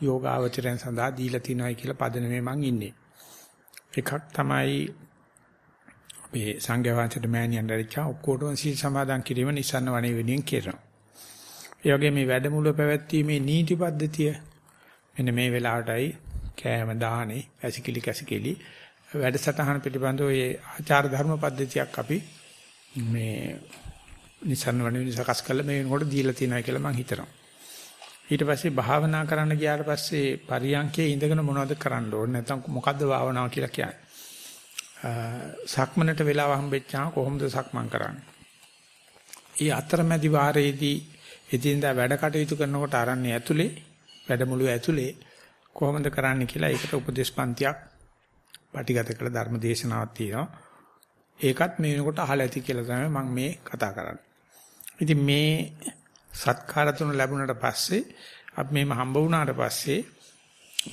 යෝගාවචරයන් සඳහා දීලා තිනවයි කියලා පදනමේ මං ඉන්නේ. එකක් තමයි අපේ සංඝයා වහන්සේට මෑණියන් දැරිච්චා ඔක්කොටම සීල් සමාදන් කිරීම නිසන්න වණේ වෙනින් කරනවා. ඒ වගේ මේ වැඩමුළුව පැවැත්වීමේ නීති පද්ධතිය මෙන්න මේ වෙලාවටයි කෑම දාහනේ ඇසිකිලි කැසිකිලි වැඩසටහන පිළිබඳව ඒ ආචාර ධර්ම පද්ධතියක් අපි මේ නිසන්න වණේ සකස් කළ මේ වෙනකොට දීලා තියෙනවා කියලා මම හිතනවා. ඊට පස්සේ භාවනා කරන්න ගියාට පස්සේ පරියන්කේ ඉඳගෙන මොනවද කරන්න ඕනේ නැත්නම් මොකද්ද භාවනාව කියලා කියන්නේ. සක්මනට වෙලාව හම්බෙච්චා කොහොමද සක්මන් කරන්නේ? ඊ අතරමැදි වාරයේදී එදිනදා වැඩ කටයුතු කරනකොට ආරන්නේ ඇතුලේ වැඩමුළුවේ ඇතුලේ කොහොමද කරන්න කියලා ඒකට උපදේශ පන්තියක් පටිගත කළ ධර්ම දේශනාවක් තියෙනවා. ඒකත් මේ වෙනකොට අහලා ඇති කියලා තමයි මම මේ කතා කරන්නේ. ඉතින් මේ සත්කාර තුන ලැබුණාට පස්සේ අපි මේම හම්බ වුණාට පස්සේ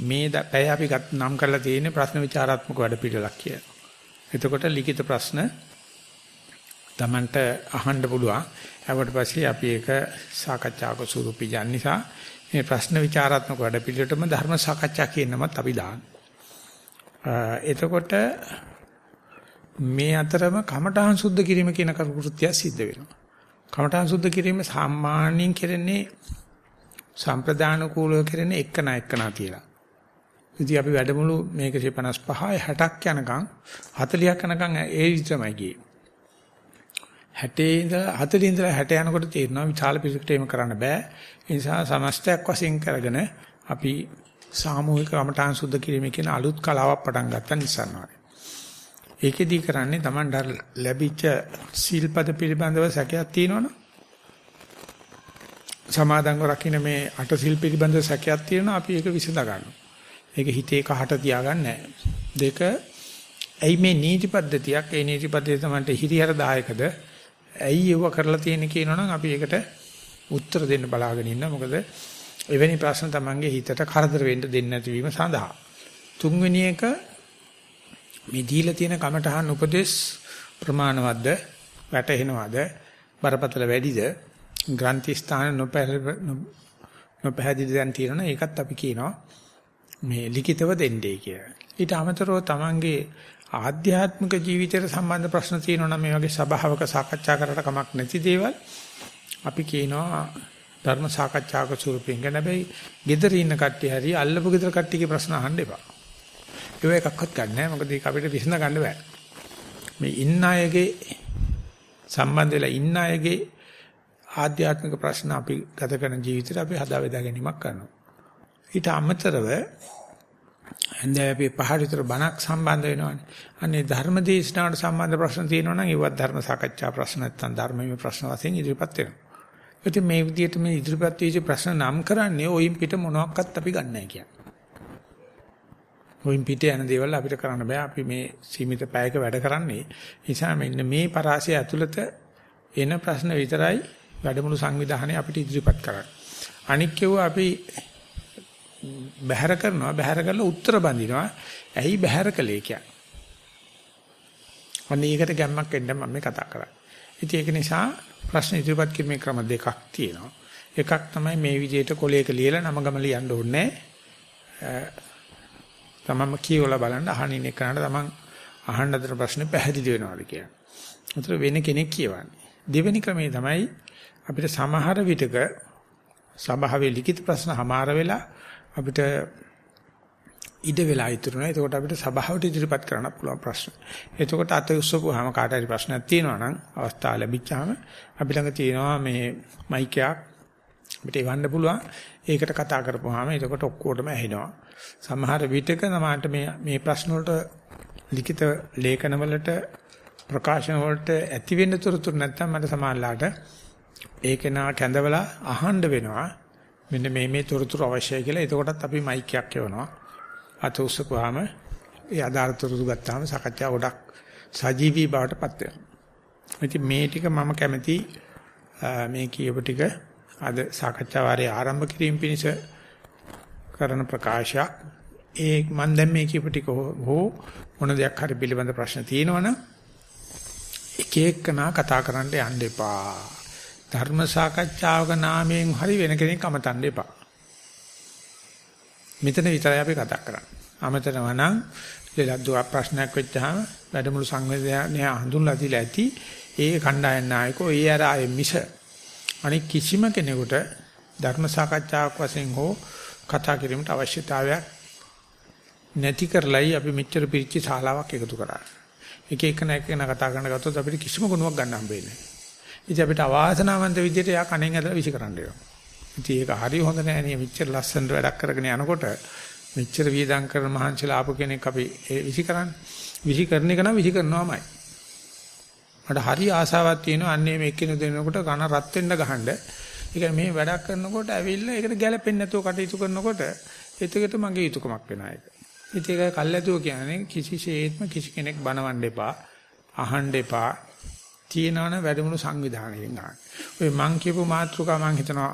මේ පැය අපි නම් කරලා තියෙන්නේ ප්‍රශ්න විචාරාත්මක වැඩ පිළිලක් කියලා. එතකොට ලිඛිත ප්‍රශ්න Tamanට අහන්න පුළුවන්. ඊට පස්සේ අපි ඒක සාකච්ඡාක ස්වරූපී යන නිසා මේ ප්‍රශ්න විචාරාත්මක වැඩ පිළිවෙලටම ධර්ම සාකච්ඡා කියනමත් අපි දානවා. එතකොට මේ අතරම කමඨහං සුද්ධ කිරීම කියන කෘත්‍යය සිද්ධ වෙනවා. කමඨහං සුද්ධ කිරීම සාමාන්‍යයෙන් කරන්නේ සම්ප්‍රදාන කූලව කරන්නේ එක්කන එක්කන තියලා. ඉතින් අපි වැඩමුළු මේක 155 60ක් යනකම් 40ක් යනකම් ඒ විතරමයි ගියේ. 60 ඉඳලා 40 ඉඳලා 60 යනකොට තේරෙනවා විශාල පිරිසකට එහෙම කරන්න බෑ. ඒ නිසා සමස්තයක් වශයෙන් කරගෙන අපි සාමූහික කමඨාන් සුද්ධ කිරීමේ කියන අලුත් කලාවක් පටන් ගත්ත නිසානවා. ඒකෙදි කරන්නේ Taman ලැබිච්ච සීල්පද පිළිබඳව සැකයක් තියෙනවනේ. සමාදන්ව රකින්න මේ අට සිල් පිළිබඳව සැකයක් තියෙනවා අපි ඒක විසඳ ගන්නවා. ඒක හිතේ කහට තියාගන්න නැහැ. දෙක ඇයි මේ නීති පද්ධතියක් ඒ නීති පද්ධතිය තමයි හිරියර දායකද ඇයි ඒව කරලා තියෙන්නේ කියනවනම් අපි ඒකට උත්තර දෙන්න බලාගෙන ඉන්න මොකද එවැනි ප්‍රශ්න තමන්ගේ හිතට කරදර වෙන්න දෙන්නේ නැතිවීම සඳහා තුන්වෙනි එක මේ දීලා තියෙන කමඨහන් උපදේශ ප්‍රමාණවත්ද වැටහෙනවද බරපතල වැඩිද ග්‍රන්ථි ස්ථාන නොපැහැදිලි දැන් තියෙනවා ඒකත් අපි කියනවා මේ ලිඛිතව දෙන්නේ කියලා. ඊට අමතරව තමන්ගේ ආධ්‍යාත්මික ජීවිතයට සම්බන්ධ ප්‍රශ්න තියෙනවා නම් මේ වගේ සභාවක සාකච්ඡා කරලා කමක් නැති දේවල් අපි කියනවා ධර්ම සාකච්ඡාක ස්වරූපයෙන් ගැන හැබැයි gedara ඉන්න කට්ටිය හරි අල්ලපු gedara කට්ටියගේ ප්‍රශ්න අහන්න එපා. ඒව එකක්වත් ගන්න නැහැ. මොකද ඒක අපිට විසඳ ගන්න බෑ. මේ ඉන්න අයගේ සම්බන්ධ වෙලා ඉන්න අයගේ ආධ්‍යාත්මික ප්‍රශ්න අපි ගත කරන ජීවිතේට අපි හදා බෙදා ගැනීමක් කරනවා. ඊට අමතරව හන්දේ අපි පහළ විතර බණක් සම්බන්ධ වෙනවනේ. අනේ ධර්ම දේශනාවට සම්බන්ධ ප්‍රශ්න තියෙනවා නම් ඒවත් ධර්ම සාකච්ඡා ප්‍රශ්න නැත්නම් ධර්මයේ ප්‍රශ්න වශයෙන් ඉදිරිපත් වෙනවා. ඉතින් මේ විදිහට මේ ඉදිරිපත් වෙච්ච ප්‍රශ්න නම් කරන්නේ ඔයින් පිට මොනවාක්වත් අපි ගන්න නැහැ කියන්නේ. ඔයින් පිට යන දේවල් අපිට කරන්න බෑ. අපි මේ සීමිත පැයක වැඩ කරන්නේ. නිසා මෙන්න මේ පරාසය ඇතුළත එන ප්‍රශ්න විතරයි වැඩමුළු සංවිධානය අපිට ඉදිරිපත් කරන්නේ. අනික් කෙවුව අපි බැහැර කරනවා බැහැර කරලා උත්තර බඳිනවා ඇයි බැහැර කළේ කියන්නේ අන්න ඒකට ගැම්මක් එන්න මම මේ කතා කරන්නේ ඉතින් ඒක නිසා ප්‍රශ්න ඉදිරිපත් කිරීමේ ක්‍රම දෙකක් තියෙනවා එකක් තමයි මේ විදිහට කොලයක ලියලා නම ගම ලියන්න ඕනේ තමම කියවලා බලන්න අහනින් එකනට තමන් අහන්න අතර ප්‍රශ්නේ පැහැදිලි වෙනවද කියලා. උතර වෙන කෙනෙක් කියවන්නේ. දෙවෙනි ක්‍රමේ තමයි අපිට සමහර විටක සභාවේ ලිඛිත ප්‍රශ්න හමාර වෙලා අපිට ඉඩ වෙලා ඉතුරු නැහැ. එතකොට අපිට සභාවට ඉදිරිපත් කරන්න පුළුවන් ප්‍රශ්න. එතකොට අත උස්සපුවාම කාට හරි ප්‍රශ්නයක් තියෙනවා නම් අවස්ථාව ලැබිච්චාම අපි ළඟ තියෙනවා මේ මයික් එකක් අපිට එවන්න පුළුවන්. ඒකට කතා කරපුවාම එතකොට ඔක්කොටම ඇහෙනවා. සමහර විටක නමාට මේ මේ ප්‍රශ්න වලට ලිඛිත ලේඛන වලට ප්‍රකාශන වලට ඇති වෙන්න තුරුතුරු නැත්නම් මට සමානලාට ඒක නා කැඳවලා අහන්න වෙනවා. මෙන්න මේ මේ තොරතුරු අවශ්‍යයි කියලා. එතකොටත් අපි මයික් එකක් එවනවා. අත උස්සපුවාම ඒ ආධාර තොරතුරු ගත්තාම සාකච්ඡා ගොඩක් සජීවී බවට පත් වෙනවා. ඉතින් මේ ටික මම කැමති මේ කියපු ටික අද සාකච්ඡා වාරයේ ආරම්භ කිරීම පිණිස කරන ප්‍රකාශයක්. ඒ මම දැන් මේ කියපු ටික හෝ මොන දෙයක් හරි පිළිබඳ ප්‍රශ්න තියෙනවනම් එක එකනා කතා කරන්න යන්න එපා. ධර්ම සාකච්ඡාවක නාමයෙන් හරි වෙන කෙනෙක් අමතන්න එපා. මෙතන විතරයි අපි කතා කරන්නේ. අමතරව නම් ලෙලද්දුවක් ප්‍රශ්නයක් වෙච්චාම වැඩමුළු සංවේදනය හඳුන්ලා දීලා ඇති ඒ කණ්ඩායම් නායකෝ ඒ අර ආයේ මිස අනික කිසිම කෙනෙකුට ධර්ම සාකච්ඡාවක් වශයෙන් හෝ කතා කිරීමට අවශ්‍යතාවයක් නැති කරලයි අපි මෙච්චර පිරිච්ච ශාලාවක් එකතු කරන්නේ. එක එක නැකන කතා කරන ගත්තොත් අපිට කිසිම ගුණයක් ගන්න හම්බෙන්නේ නැහැ. ඉතින් අපිට අවාසනාවන්ත විදිහට යා කණෙන් ඇදලා විසි කරන්න වෙනවා. ඉතින් ඒක හරි හොඳ නෑ නේ මෙච්චර ලස්සනට වැඩක් කරගෙන යනකොට මෙච්චර වියදම් කරන මහන්සිලා ආපු කෙනෙක් අපි විසි කරන්නේ. විසි කරන එක නම් විසි කරනවාමයි. මට හරි ආසාවක් තියෙනවා අන්නේ මේ එක්කිනු දෙනකොට කන රත් වෙන්න ගහන්න. ඒ කියන්නේ මේ වැඩක් කරනකොට ඇවිල්ලා ඒකට ගැලපෙන්නේ නැතුව කටයුතු කරනකොට එතකොට මගේ යුතුයකමක් වෙනවා ඒක. ඉතින් ඒක කල්ැතුව කියන්නේ කිසිසේත්ම කිසි කෙනෙක් බනවන්න එපා, අහන්න එපා. තියෙනවනේ වැඩමුළු සංවිධානයෙන් ගන්න. ඔය මං කියපු මාතෘකා මං හිතනවා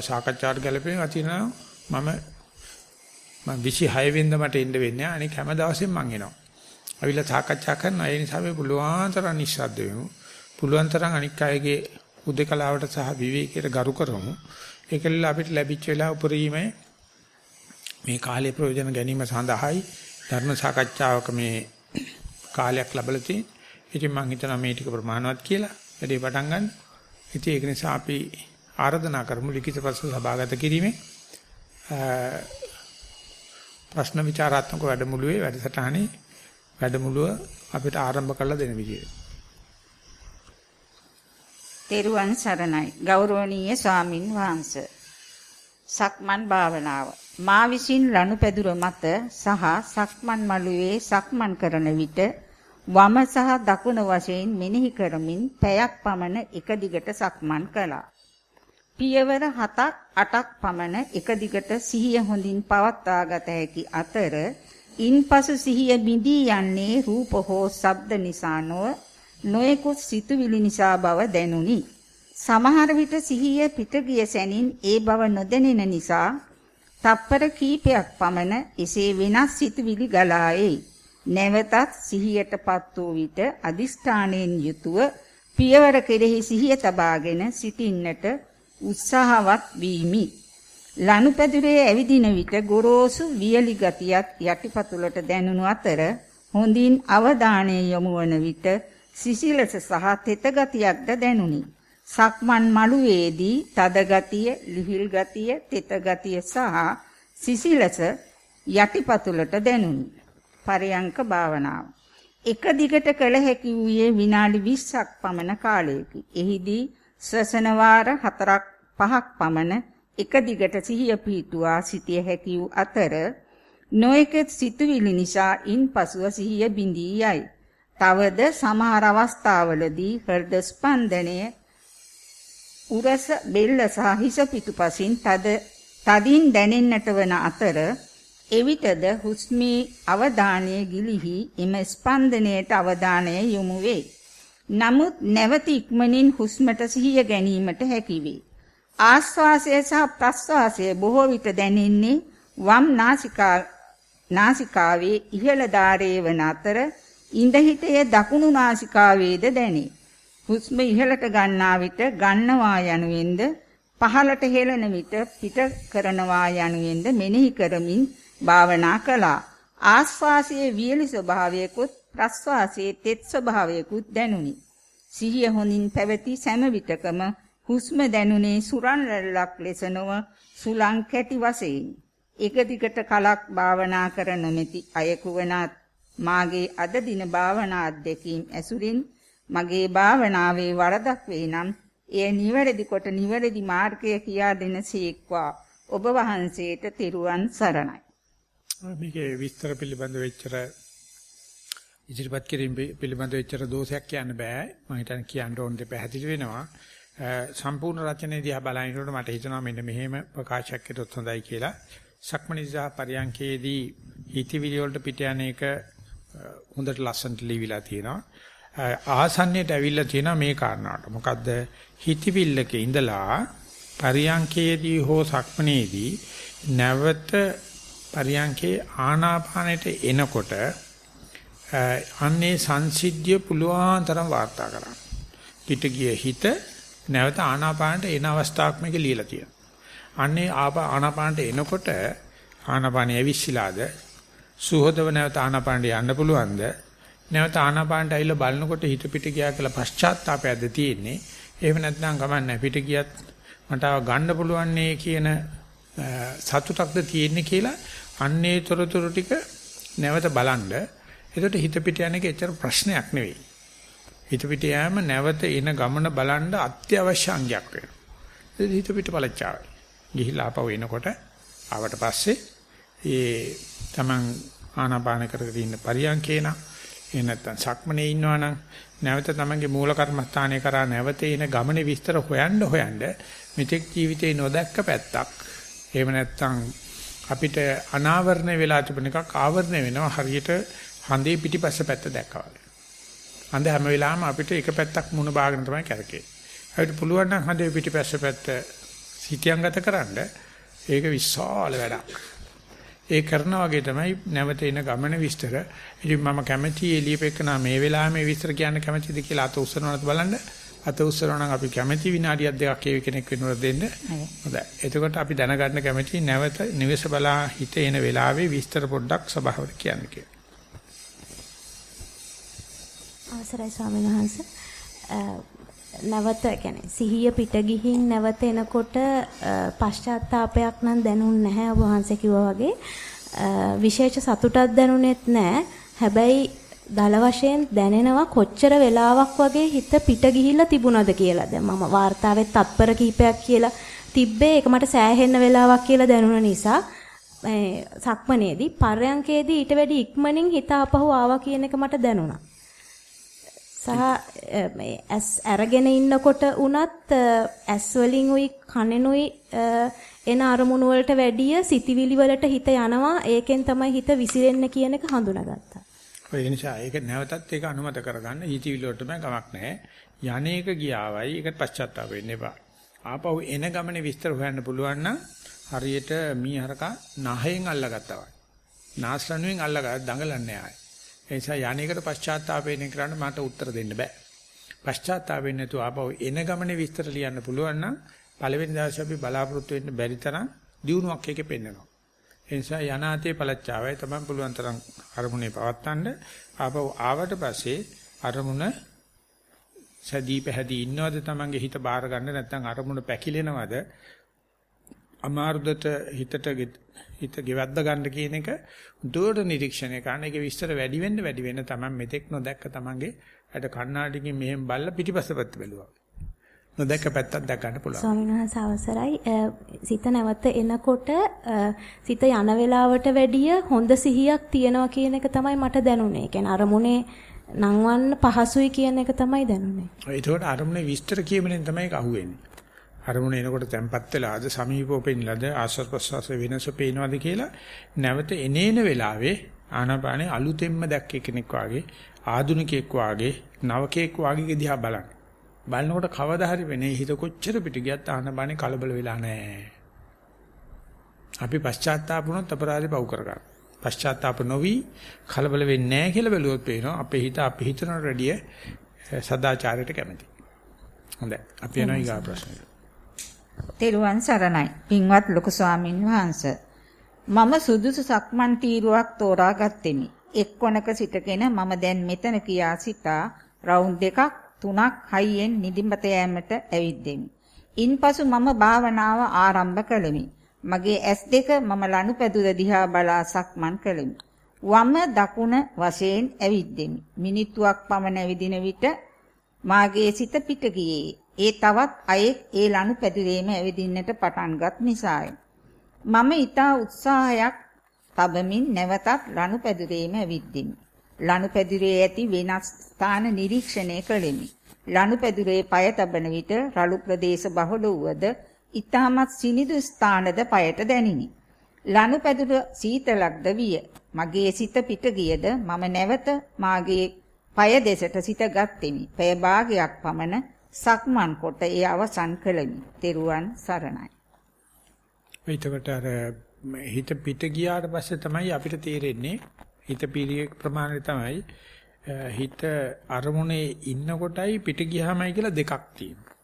සාකච්ඡාට ගැලපෙන අතිනා මම මම 26 වෙනිදා මට එන්න වෙන්නේ අනික හැම දවසෙම මං එනවා. අවිලා සාකච්ඡා කරනවා ඒ නිසා අපි පුළුවන් තරම් නිස්සද්ද වෙමු. පුළුවන් තරම් අනික් අයගේ උදේකලාවට සහ විවේකයට ගරු කරමු. ඒකෙල්ල අපිට ලැබිච්ච වෙලාව උපරිමයි මේ කාලේ ප්‍රයෝජන ගැනීම සඳහායි ධර්ම සාකච්ඡාවක මේ කාලයක් ලැබලා තියෙන්නේ. ඉතින් මම හිතනවා මේ ටික ප්‍රමාණවත් කියලා වැඩේ පටන් ගන්න. ඉතින් ඒක නිසා අපි ආරාධනා කරමු ලිඛිත ප්‍රශ්න සභාගත කිරීමේ ප්‍රශ්න විචාරාත්මක වැඩමුළුවේ වැඩසටහනේ වැඩමුළුව අපිට ආරම්භ කරලා දෙන විදියට. තෙරුවන් සරණයි ගෞරවනීය ස්වාමින් වහන්සේ. සක්මන් භාවනාව මා විසින් ලනුපැදුර මත සහ සක්මන් මළුවේ සක්මන් කරන විට වම සහ දකුණ වශයෙන් මෙනෙහි කරමින් පැයක් පමණ එක දිගට සක්මන් කළා. පියවර 7ක් 8ක් පමණ එක දිගට සිහිය හොඳින් පවත්වාගත හැකි අතර ඉන්පසු සිහිය බිඳී යන්නේ රූප හෝ ශබ්ද නිසා නොව නොයෙකුත් සිතුවිලි නිසා බව දැනුනි. සමහර විට සිහිය පිට ගිය සැනින් ඒ බව නොදැනෙන නිසා තප්පර කීපයක් පමණ එසේ වෙනස් සිතුවිලි ගලා එයි. නැවතත් සිහියටපත් වූ විට අදිෂ්ඨාණයෙන් යුතුව පියවර කෙරෙහි සිහිය තබාගෙන සිටින්නට උත්සාහවත් වීමි. ලනුපැදුරේ ඇවිදින විට ගොරෝසු වියලි ගතියක් යටිපතුලට දැනුණු අතර හොඳින් අවධානය යොමු වන විට සිසිලස සහ තෙත ගතියක්ද දැනුනි. සක්මන් මළුවේදී තද ගතිය, ලිහිල් ගතිය, තෙත ගතිය සහ සිසිලස යටිපතුලට දැනුනි. පරයන්ක භාවනාව. එක දිගට කළ හැකි වූයේ විනාඩි 20ක් පමණ කාලයකි. එහිදී ශ්වසන වාර 4ක් 5ක් පමණ එක දිගට සිහිය පිහිටුවා සිටිය හැකි වූ අතර නොයෙකුත් සිතුවිලි නිසා ඉන්පසුව සිහිය බිඳී යයි. තවද සමහර අවස්ථාවලදී හෘද ස්පන්දනය උරස බෙල්ල සහ හිස පිටුපසින් තද තදින් දැනෙන්නට වන අතර එවිටද හුස්මේ අවධානය ගිලිහි එම ස්පන්දනයට අවධානය යොමු වේ. නමුත් නැවත ඉක්මනින් හුස්මට සිහිය ගැනීමට හැකි වේ. ආශ්වාසය සහ ප්‍රශ්වාසය බොහෝ විට දැනෙන්නේ වම් නාසිකා නාසිකාවේ ඉහළ ධාරයේ වන අතර ඉඳහිටේ දකුණු නාසිකාවේද දැනේ. හුස්ම ඉහළට ගන්නා විට ගන්නවා යනුවෙන්ද පහළට හෙළන විට පිට කරනවා යනුවෙන්ද මෙනෙහි කරමින් භාවනා කළා. ආශ්වාසයේ වියලි ස්වභාවයකුත් ප්‍රශ්වාසයේ තෙත් ස්වභාවයකුත් දැනුනි. සිහිය හොඳින් පැවති සෑම විටකම හුස්ම දැනුනේ සුරන් රැල්ලක් ලෙස නොව සුලං කැටි වශයෙන්. එක දිගට කලක් භාවනා කර නොමැති අයෙකු වනත් මාගේ අද දින භාවනා අධ්‍යක්ීම් ඇසුරින් මගේ භාවනාවේ වරදක් වේ නම් එය නිවැරදි කොට නිවැරදි මාර්ගය කියා දෙනසේක්වා ඔබ වහන්සේට තෙරුවන් සරණයි. මේකේ විස්තර පිළිබඳ වෙච්චර ඉදිරිපත් කිරීම පිළිබඳ වෙච්චර දෝෂයක් කියන්න බෑ. මම හිතන්නේ කියන්න ඕන දෙ පැහැදිලි වෙනවා. සම්පූර්ණ රචනයේ දිහා බලනකොට මට හිතෙනවා මෙන්න මෙහෙම ප්‍රකාශයක් කරොත් හොඳයි කියලා. සක්මනිසා පරියන්කේදී හිතවිලි වලට පිට යන එක හොඳට ලස්සනට ලියවිලා තියෙනවා. ආසන්නයට ඇවිල්ලා තියෙනවා මේ කාරණාවට. මොකද්ද? හිතවිල්ලක ඉඳලා පරියන්කේදී හෝ සක්මනේදී නැවත පරියන්කේ ආනාපානෙට එනකොට අන්නේ සංසිද්ධිය පුළුවන් තරම් වාර්තා කරන්න. පිට ගිය හිත නැවත ආනාපානට එන අවස්ථාවක් මේක ලියලා තියෙනවා. අන්නේ ආනාපානට එනකොට ආනාපානය ඇවිස්සීලාද? සුහදව නැවත ආනාපානට යන්න පුළුවන්ද? නැවත ආනාපානට ඇවිල්ලා බලනකොට හිත පිට ගියා කියලා පශ්චාත්තාපයක්ද තියෙන්නේ? එහෙම නැත්නම් ගමන්නේ පිට ගියත් මට ආව ගන්න පුළුවන් නේ කියන සතුටක්ද තියෙන්නේ කියලා අන්නේ තොරතුරු ටික නැවත බලන්න. එතකොට හිත පිට යන එක එච්චර ප්‍රශ්නයක් නෙවෙයි. හිත පිට යෑම නැවත එන ගමන බලන්න අත්‍යවශ්‍ය අංගයක් වෙනවා. හිත පිට පළච්චාවයි. ගිහිලා ආපහු එනකොට ආවට පස්සේ ඒ තමන් ආනාපාන කරගෙන ඉන්න පරියන්කේනා එහෙ නැත්නම් සක්මනේ ඉන්නවනම් නැවත තමන්ගේ මූල කර්මස්ථානය කරා නැවත එන ගමනේ විස්තර හොයන්න හොයන්න මෙතෙක් ජීවිතේ නොදැක්ක පැත්තක්. එහෙම නැත්නම් අපිට අනාවරණය වෙලා තිබෙන එකක් ආවරණය වෙනවා. හරියට හඳේ පිටිපස්ස පැත්ත දැක්කා වගේ. හඳ හැම වෙලාවෙම අපිට එක පැත්තක් මුණ බාගෙන තමයි කරකෙන්නේ. අපිට පුළුවන් නම් හඳේ පිටිපස්ස පැත්ත සිටියංගත කරන්න ඒක විශාල වැඩක්. ඒ කරනා වගේ තමයි නැවත එන ගමන විස්තර. ඉතින් මම කැමැති එළියපෙකන මේ වෙලාවේ මේ විස්තර කියන්න කැමැතිද කියලා අත උස්සනවලත් බලන්න. අත උස්සනවා නම් අපි කැමැති විනාඩියක් දෙකක් ඒ කෙනෙක් වෙනුවට දෙන්න. හොඳයි. එතකොට අපි දැනගන්න කැමැති නැවත නිවෙස බලා හිත එන වෙලාවේ විස්තර පොඩ්ඩක් සභාවට කියන්න කියලා. අවසරයි ස්වාමීන් වහන්ස. නැවත කියන්නේ සිහිය පිට ගිහින් නැවත එනකොට පශ්චාත්තාවපයක් නම් දැනුන්නේ නැහැ ඔබ වහන්සේ කිව්වා වගේ. විශේෂ සතුටක් දැනුනේත් නැහැ. හැබැයි දල වශයෙන් දැනෙනවා කොච්චර වෙලාවක් වගේ හිත පිට ගිහිල්ලා තිබුණද කියලා. දැන් මම වார்த்தාවේ තත්පර කිහිපයක් කියලා තිබ්බේ ඒක මට සෑහෙන්න වෙලාවක් කියලා දැනුන නිසා මේ සක්මනේදී පර්යංකේදී ඊට වැඩි ඉක්මනින් හිත අපහුව ආවා කියන එක මට දැනුණා. සහ මේ ඇස් අරගෙන ඉන්නකොට උනත් ඇස් වලින් උයි කනෙනුයි එන අරමුණු වලට වැඩිය සිතිවිලි වලට හිත යනවා ඒකෙන් තමයි හිත විසිරෙන්න කියන එක හඳුනාගත්තා. ඒ නිසා ඒක නැවතත් ඒක අනුමත කරගන්න හිතවිලි වලටම ගමක් නැහැ. යන්නේක ගියාවයි ඒක පශ්චාත්තාප වෙන්න එපා. ආපහු එන ගමනේ විස්තර හොයන්න පුළුවන් නම් හරියට මීහරක නහයෙන් අල්ලගත්තා වගේ. නාස්රණුවෙන් අල්ලගා දඟලන්නේ ආයි. ඒ නිසා යන්නේකට පශ්චාත්තාප වෙන්න කරන්න මට උත්තර දෙන්න බෑ. පශ්චාත්තාප වෙන්නේ නැතුව ආපහු එන ගමනේ විස්තර ලියන්න පුළුවන් නම් පළවෙනි දවසේ අපි බලාපොරොත්තු වෙන්න බැරි තරම් දියුණුවක් එකේ පෙන්වනවා. ඒ නිසා යනාතේ පළච්චාවයි තමයි පුළුවන් තරම් අරමුණේ පවත්තන්න ආපහු ආවට පස්සේ අරමුණ සදී පැහැදී ඉන්නවද තමන්ගේ හිත බාර ගන්න නැත්නම් අරමුණ පැකිලෙනවද අමාරුදට හිතට හිත ගෙවද්ද ගන්න කියන එක දුරට නිරීක්ෂණය කරන එක විස්තර වැඩි වෙන්න වැඩි වෙන්න තමයි මෙතෙක් නොදැක්ක තමන්ගේ අර කණ්ණාඩියකින් මෙහෙම බල්ලා පිටිපස්ස පැත්ත බැලුවා. නොදැක්ක පැත්තක් දැක් ගන්න පුළුවන්. ස්වාමීන් වහන්සේ අවසරයි. සිත නැවත එනකොට සිත යන වෙලාවට වැඩිය හොඳ සිහියක් තියනවා කියන එක තමයි මට දැනුනේ. කියන්නේ අරමුණේ නංවන්න පහසුයි කියන එක තමයි දැනුනේ. ඒකෝට අරමුණේ විස්තර කියමෙන් තමයි ඒක අහුවෙන්නේ. අරමුණ එනකොට තැම්පත් වෙලාද සමීපව පෙන්නලාද ආස්වාද ප්‍රසවාස වෙනස පේනවාද කියලා නැවත එනේන වෙලාවේ ආනාපානේ අලුතෙන්ම දැක්ක කෙනෙක් වාගේ ආදුනිකෙක් වාගේ නවකෙක් වාගේ දිහා බලන්න. බලනකොට කවදා හරි වෙන්නේ හිත කොච්චර පිට ගියත් ආනාපානේ කලබල වෙලා නැහැ. අපි පශ්චාත්තාප වුණොත් අපරාධේ පව් කරගන්න. පශ්චාත්තාප නොවි කලබල වෙන්නේ නැහැ කියලා බැලුවොත් පේනවා අපේ හිත අපි හිතනට වැඩිය සදාචාරයට කැමති. හොඳයි. අපි යනවා ඊගා ප්‍රශ්නෙට. තෙරුවන් සරණයි. පින්වත් ලොකු ස්වාමින් වහන්සේ. මම සුදුසු සක්මන් තීරුවක් තෝරා ගත්ෙමි. එක් කොනක සිටගෙන මම දැන් මෙතන කියා සිතා රවුන්ඩ් දෙකක් තුනක් හයියෙන් නිදිමත යෑමට ඇවිද්දෙමි. ඉන්පසු මම භාවනාව ආරම්භ කළෙමි. මගේ ඇස් දෙක මම ලනුපැදුර දිහා බලා සක්මන් කළෙමි. වම දකුණ වශයෙන් ඇවිද්දෙමි. මිනිත්තුවක් පමණ ඇවිදින විට මාගේ සිත පිට ගියේ. ඒ තවත් අයෙක් ඒ ලනු පැදුරේම ඇවිදින්නට පටන්ගත් නිසාය. මම ඊතා උත්සාහයක් තබමින් නැවතත් ලනු පැදුරේම ඇවිද්දිමි. ලනු පැදුරේ ඇති වෙනස් ස්ථාන නිරීක්ෂණය කළෙමි. ලනු පැදුරේ পায় තබන විට රළු ප්‍රදේශ බහුල වූද ඊටමත් සිනිදු ස්ථානද পায়ට දැනිනි. ලනු පැදුර සීතලක්ද විය. මගේ සිත පිට ගියද මම නැවත මාගේ পায় දෙසට සිත ගත්ෙමි. පය භාගයක් පමණ සක්මන් කොට ඒ අවසන් කළමි. තෙරුවන් සරණයි. එතකොට අර හිත පිට ගියාට පස්සේ තමයි අපිට තේරෙන්නේ හිත පීරිය ප්‍රමාණය තමයි හිත අරමුණේ ඉන්නකොටයි පිට ගියාමයි කියලා දෙකක් තියෙනවා.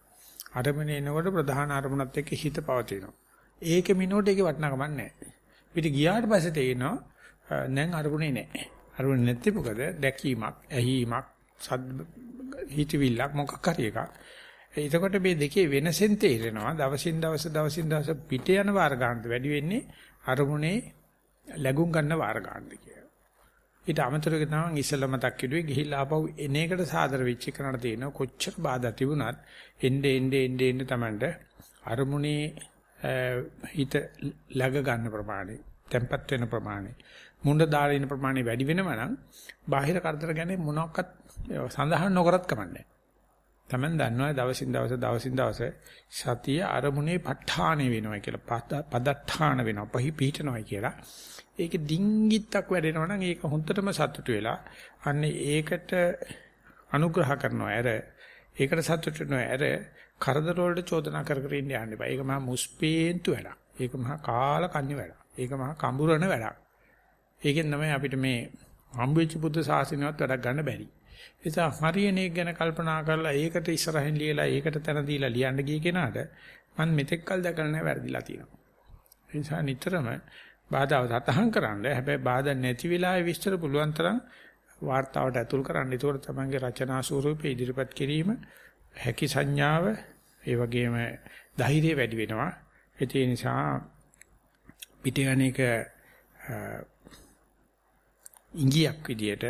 අරමුණේ එනකොට ප්‍රධාන අරමුණත් එක්ක හිත පවතිනවා. ඒක මිනුවට ඒකේ වටිනාකමක් නැහැ. පිට ගියාට පස්සේ තේරෙනවා දැන් අරමුණේ නැහැ. අරමුණේ නැති මොකද? දැකීමක්, ඇහිීමක්, සද්ද හිතවිල්ලක් මොකක් හරි එකක්. එතකොට මේ දෙකේ වෙනසෙන් තේරෙනවා දවසින් දවස දවසින් දවස පිට යන වාර ගන්නට වැඩි වෙන්නේ අරමුණේ ලැබුම් ගන්න වාර ගන්නද කියලා. ඊට අමතරව තමයි ඉස්සෙල්ලා මතක් කිව්වේ ගිහිල්ලා ආපහු එන එකට සාදර වෙච්ච කෙනාට තියෙන කොච්චර බාධා තිබුණත් එnde ende ende ende තමන්ට අරමුණේ හිත läග ගන්න ප්‍රමාණය, tempat වෙන ප්‍රමාණය, මුණ්ඩ දාලා ඉන්න ප්‍රමාණය වැඩි වෙනවා නම් බාහිර කරදර ගැන මොනවත් සඳහන් නොකරත් කමන්නේ. Taman දන්නවා දවසින් දවස දවසින් දවස සතිය අරමුණේ ප ဋ ාණේ වෙනවා කියලා පදත්තාන වෙනවා පහි පිහිටනවා කියලා. ඒක ඩිංගිත්තක් වැඩෙනවා නම් ඒක හොන්දටම සතුටු වෙලා අන්න ඒකට අනුග්‍රහ කරනවා. ඇර ඒකට සතුටු වෙනවා. ඇර කරදර වලට චෝදනා කර කර ඉන්න යන්න එපා. ඒක මහා මුස්පේන්තු වැඩක්. ඒක මහා කාල කන්‍ය වැඩක්. ඒක මහා කඹුරන වැඩක්. ඒකෙන් තමයි අපිට මේ හම්බෙච්ච බුද්ධ ශාසනයවත් වැඩක් ගන්න බැරි. ඒ නිසා හරියනේක් ගැන කල්පනා කරලා ඒකට ඉස්සරහින් ලියලා ඒකට තැන දීලා ලියන්න ගිය කෙනාට මම මෙතෙක් කල් දැකලා නැහැ වැරදිලා තියෙනවා. ඒ නිසා නිතරම බාධාව සතහන් කරන්න. හැබැයි බාධා නැති වෙලාවේ විස්තර පුළුවන් තරම් වார்த்தාවට ඇතුල් කරන්න. ඒතකොට තමන්ගේ රචනා ස්වරූපය ඉදිරිපත් කිරීම හැකි සංඥාව ඒ වගේම ධෛර්යය වැඩි වෙනවා. ඒ නිසා පිටේණේක ඉංගියක් විදියට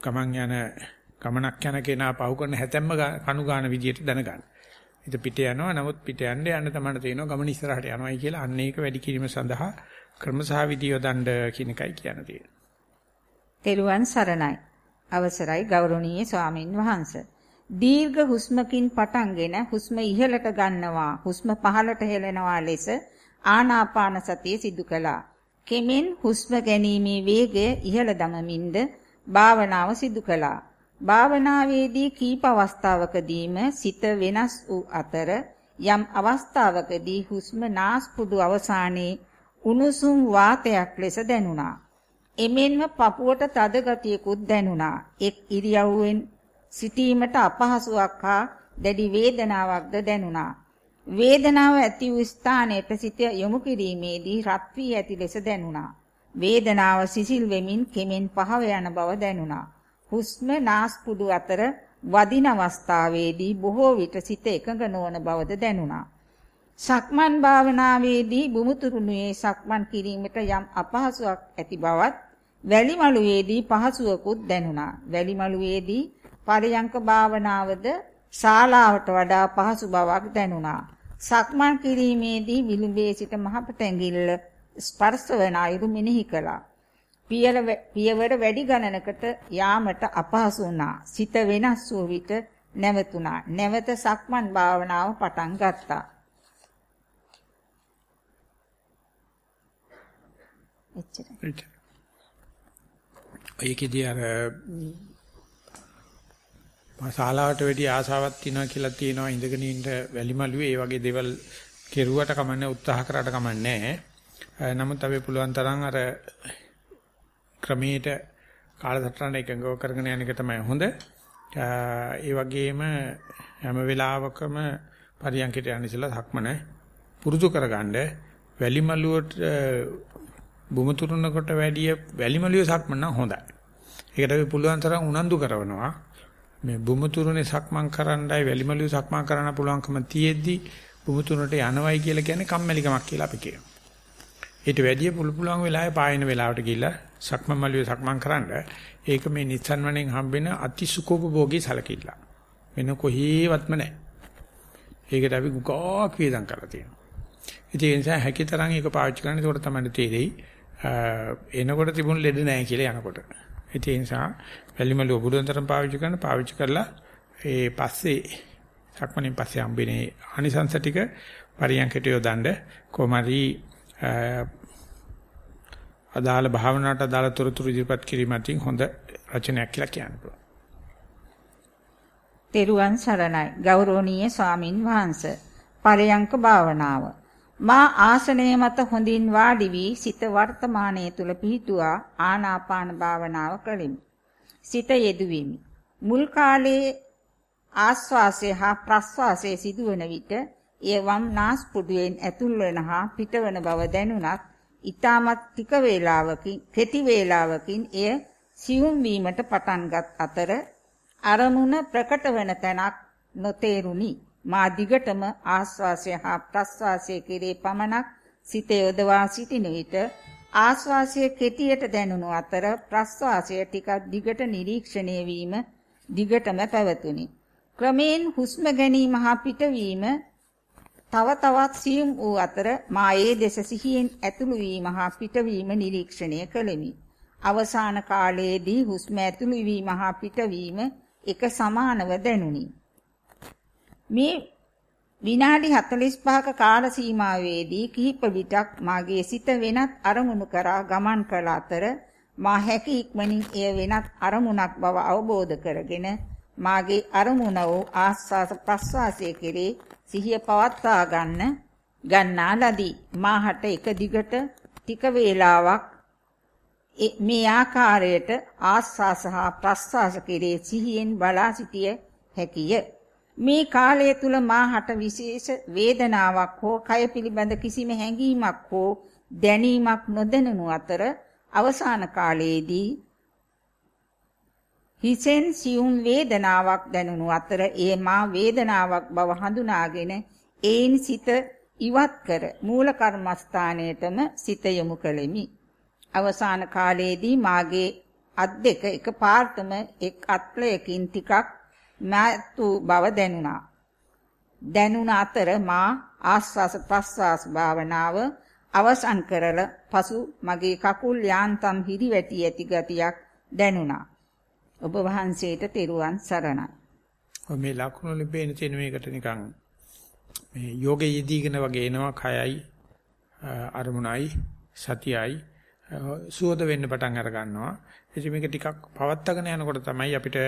ගමන් යන ගමනක් යන කෙනා පහු කරන හැතැම්ම කණු ගන්න විදියට දැනගන්න. හිත පිට යනවා නමුත් පිට යන්න යන්න තමයි තේරෙනවා ගමන ඉස්සරහට යනවායි කියලා අන්න ඒක වැඩි කිරීම සඳහා ක්‍රමසහ විදිය දණ්ඩ කියන එකයි කියන්න තියෙන්නේ. තෙරුවන් සරණයි. අවසරයි ගෞරවනීය ස්වාමින් වහන්සේ. දීර්ඝ හුස්මකින් පටන්ගෙන හුස්ම ඉහළට ගන්නවා හුස්ම පහළට හෙළනවා ලෙස ආනාපාන සතිය සිදු කළා. කෙමෙන් හුස්ම ගැනීමේ වේගය ඉහළ දමමින්ද භාවනාව සිදු කළා. භාවනාවේදී කීප අවස්ථාවකදීම සිත වෙනස් වූ අතර යම් අවස්ථාවකදී හුස්ම නාස්පුඩු අවසානයේ උණුසුම් වාතයක් ලෙස දැනුණා. එමෙන්ම පපුවට තද ගතියකුත් දැනුණා. එක් ඉරියව්වෙන් සිටීමට අපහසුාවක් හා දැඩි වේදනාවක්ද දැනුණා. වේදනාව ඇති වූ ස්ථානයට සිත යොමු කිරීමේදී රත් වී ඇති ලෙස දැනුණා. වේදනාව සිසිල් වෙමින් කෙමෙන් පහව යන බව දැනුණා. හුස්ම නාස්පුඩු අතර වදින අවස්ථාවේදී බොහෝ විට සිත එකඟ නොවන බවද දැනුණා. සක්මන් භාවනාවේදී බුමුතුරුණුවේ සක්මන් කිරීමට යම් අපහසුයක් ඇති බවත් වැලිමලුවේදී පහසුවකුත් දැනුණා. වැලිමලුවේදී පරියංක භාවනාවද ශාලාවට වඩා පහසු බවක් දැනුණා. සක්මන් කිරීමේදී විලුඹේ සිට මහපට ඇඟිල්ල ස්පර්ශ වන අයුරු මෙනෙහි කළා. පියවර වැඩි ගණනකට යාමට අපහසු වුණා. සිත වෙනස් වූ විට නැවතුණා. නැවත සක්මන් භාවනාව පටන් ගත්තා. එච්චරයි. ඒකෙදී අර ශාලාවට වැඩි ආසාවක් තියනවා කියලා තියෙනවා ඉඳගෙන ඉන්න වැලිමලුවේ ඒ වගේ දේවල් කෙරුවට කමන්නේ උත්සාහ කරාට කමන්නේ නමුත් අපි පුළුවන් තරම් අර ක්‍රමයට කාලසටහන එකඟව කරගෙන යන එක තමයි හොඳ. ඒ වගේම හැම වෙලාවකම පරියන්කිට යන ඉස්සලා ධක්මන පුරුදු කරගන්න වැලිමලුවට බුමුතුරුනකට වැඩිය වැලිමලුවේ සක්මන නම් හොඳයි. ඒකට අපි පුළුවන් තරම් උනන්දු කරනවා. මේ බුමුතුරුනේ සක්මන් කරන්නයි වැලිමලුවේ සක්මන් කරන්න පුළුවන්කම තියෙද්දි බුමුතුරට යනවයි කියලා කියන්නේ කම්මැලිකමක් කියලා අපි කියනවා. ඊට වැඩිය පුළු පුළුවන් වෙලාවේ පායන වෙලාවට ගිහිල්ලා සක්මන් මළුවේ සක්මන් කරන්න ඒක මේ නිස්සන් වණෙන් හම්බෙන අතිසුකෝපභෝගී සලකිල්ල. වෙන කොහේවත්ම නැහැ. ඒකට අපි ගොඩක් වේදම් කරලා තියෙනවා. ඉතින් ඒ නිසා හැකිතරම් ඒක පාවිච්චි කරන්න ඒකට තමයි තේරෙයි. එනකොට තිබුණ ලෙඩ නැහැ කියලා යනකොට. ඒ නිසා වැලිමලුව බුදුන්තරම් පාවිච්චි කරන පාවිච්චි කරලා ඒ පස්සේ සක්මණෙන් පස්සේ හම්බෙන්නේ ආනිසංස ටික පරියන්කට යොදන්න කොමාරි අදාළ භාවනාවට අදාළ තොරතුරු ඉදිරිපත් කිරීම අතින් හොඳ රචනයක් කියලා කියන්න පුළුවන්. තෙරුවන් සරණයි ගෞරවනීය ස්වාමින් වහන්සේ පරයන්ක භාවනාව මා ආසනයේ මත හොඳින් වාඩි වී සිත වර්තමානයේ තුල පිහිටුවා ආනාපාන භාවනාව කළෙමි. සිත යෙදුවෙමි. මුල් කාලයේ ආස්වාසය හා ප්‍රස්වාසය සිදුවන විට එය වම් නාස්පුඩුවෙන් ඇතුල් වන හා පිටවන බව දැනුණත් ඊටමත් ටික වේලාවකින් කෙටි වේලාවකින් එය සියුම් වීමට පටන්ගත් අතර අරමුණ ප්‍රකට වන තැනක් නොතේරුනි. මා දිගටම ආස්වාසය හා ප්‍රස්වාසය කෙරේ පමණක් සිත යොදවා සිටින විට ආස්වාසය කෙටියට දැනුණු අතර ප්‍රස්වාසය ටිකක් දිගට නිරීක්ෂණය වීම දිගටම පැවතුණි. ක්‍රමෙන් හුස්ම ගැනීම හා පිටවීම තව තවත් සියුම් වූ අතර මා ඒ දෙස සිහියෙන් ඇතුළු වීම හා පිටවීම නිරීක්ෂණය කළෙමි. අවසාන කාලයේදී හුස්ම ඇතුළු වීම හා පිටවීම එක සමානව දැනුනි. මේ විනාඩි 45ක කාල සීමාවේදී කිහිප විටක් මාගේ සිත වෙනත් අරමුණු කරා ගමන් කළ අතර මා හැකි ඉක්මනින් එය වෙනත් අරමුණක් බව අවබෝධ කරගෙන මාගේ අරමුණ වූ ආස්වාස ප්‍රස්වාසයේ කෙරේ සිහිය පවත්වා ගන්න ගන්නා ලදී. මාහට එක දිගට ටික වේලාවක් මේ ආකාරයට ආස්වාස හා ප්‍රස්වාස කෙරේ සිහියෙන් බලා සිටිය හැකිය. මේ කාලය තුල මාහට විශේෂ වේදනාවක් හෝ කය පිළිබඳ කිසිම හැඟීමක් හෝ දැනීමක් නොදැනුණු අතර අවසාන කාලයේදී හිසෙන් සියුම් වේදනාවක් දැනුණු අතර ඒ මා වේදනාවක් බව හඳුනාගෙන ඒන් සිත ඉවත් කර මූල කර්මස්ථානයටම සිත යොමු කළෙමි. අවසාන කාලයේදී මාගේ අත් දෙක එකපාරටම එක් අත්ලයකින් ටිකක් මතු බව දැනුණා. දැනුණ අතර මා ආස්වාස ප්‍රස්වාස භාවනාව අවසන් කරලා පසු මගේ කකුල් යාන්තම් හිරිවැටි ඇති ගතියක් දැනුණා. ඔබ වහන්සේට තෙරුවන් සරණයි. මේ ලකුණු ලිපේන තියෙන මේකට නිකන් මේ යෝගේ යෙදීගෙන වගේ එනවා කයයි අරමුණයි සතියයි සුවද වෙන්න පටන් අර ගන්නවා. ඉතින් මේක ටිකක් පවත්තගෙන යනකොට තමයි අපිට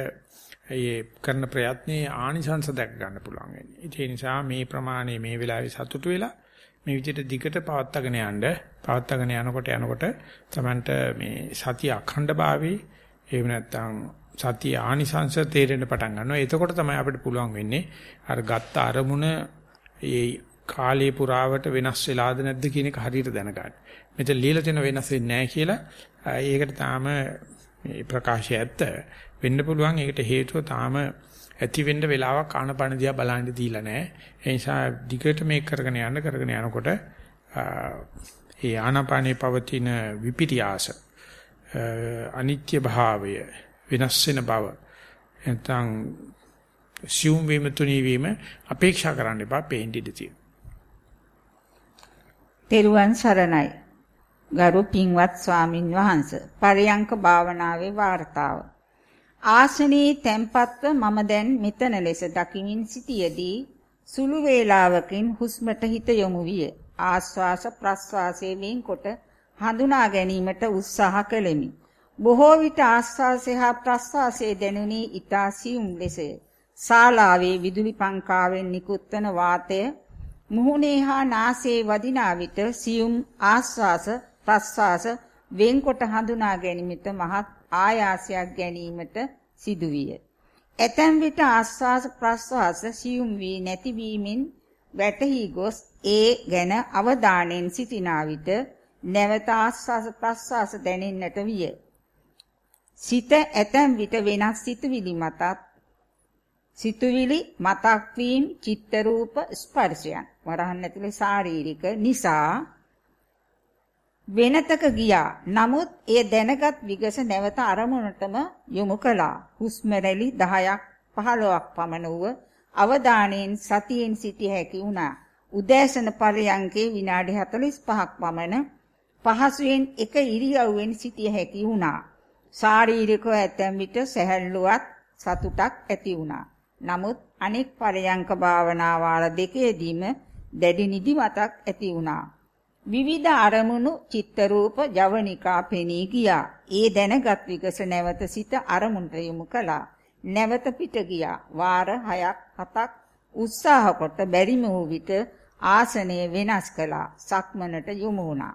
ඒ කරන ප්‍රයත්නයේ ආනිසංස දැක් ගන්න පුළුවන් වෙන්නේ. ඒ නිසා මේ ප්‍රමාණය මේ වෙලාවේ සතුටු වෙලා මේ විදිහට දිගට පවත්තගෙන යන්න පවත්තගෙන යනකොට යනකොට තමන්ට මේ සතිය අඛණ්ඩභාවයේ එහෙම නැත්නම් සතිය ආනිසංස තේරෙන්න පටන් ගන්නවා. එතකොට තමයි අපිට පුළුවන් වෙන්නේ අර ගත්ත අරමුණ ඒ කාලේ පුරාවට වෙනස් වෙලාද නැද්ද කියන එක හරියට දැනගන්න. මෙතන লীලා තියෙන වෙනස් වෙන්නේ නැහැ කියලා ඒකට තාම මේ ප්‍රකාශය ඇත්ත වෙන්න පුළුවන්. ඒකට හේතුව තාම ඇති වෙන්න වෙලාවක් ආනපන දිහා බලන්න දීලා නැහැ. ඒ නිසා දිගට මේක කරගෙන යන්න කරගෙන යනකොට ඒ ආනපනේ පවතින විපිරියාස අනිත්‍ය භාවය වෙනස් වෙන බව නැත්නම් සියුම් වීම තුනී වීම අපේක්ෂා කරන්න එපා පේන්න ඉඩ තියෙනවා. තෙරුවන් සරණයි. ගරු පින්වත් ස්වාමින් වහන්සේ. පරියංක භාවනාවේ වார்த்தාව. ආසනයේ තැම්පත්ව මම දැන් මෙතන ලෙස දකිමින් සිටියේදී සුළු වේලාවකින් හුස්මට හිත යොමු විය. ආස්වාස ප්‍රස්වාසයේ වෙන්කොට හඳුනා ගැනීමට උත්සාහ කළෙමි. බොහෝ විට ආස්වාසය හා ප්‍රස්වාසයේ දැනුනි ඊතා සියුම් ලෙසය. ශාලාවේ විදුලි පංකාවෙන් නිකුත්වන වාතය මුහුණේ හා නාසයේ වදිනා විට සියුම් ආස්වාස ප්‍රස්වාස වෙන්කොට හඳුනා ගැනීමට මහත් ආයාසයක් ගැනීමට සිදුවිය. ඇතැම් විට ආස්වාස ප්‍රස්වාස සියුම් වී නැතිවීමෙන් වැටහි ගොස් ඒ ගැන අවධානයෙන් සිටිනා විට නැවත ආස්වාස ප්‍රස්වාස දැනෙන්නට විය. සිත ඇතැම් විට වෙනස් සිතුවිලි මතත් සිතුවිලි මතක් වීම චිත්ත රූප ස්පර්ශයන් වරහන් ඇතුලේ ශාරීරික නිසා වෙනතක ගියා. නමුත් එය දැනගත් විගස නැවත අරමුණටම යොමු කළා. හුස්ම රැලි 10ක් 15ක් පමණ වූ අවධානයෙන් සතියෙන් සිටිය හැකි වුණා. උදෑසන පරයන්කේ විනාඩි 45ක් පමණ පහසුවෙන් එක ඉරියව්වෙන් සිටිය හැකි වුණා. ශාරීරිකව ඇතැම් විට සැහැල්ලුවත් සතුටක් ඇති වුණා. නමුත් අනෙක් පරයන්ක භාවනාවාල දෙකේදීම දැඩි නිදිමතක් ඇති වුණා. විවිධ අරමුණු චිත්ත රූප ජවනිකා පෙනී ගියා. ඒ දැනගත් විගස නැවත සිත අරමුණට යොමු කළා. නැවත පිට ගියා. වාර 6ක් 7ක් උත්සාහ කොට බැරිම වූ විට ආසනය වෙනස් කළා. සක්මනට යොමු වුණා.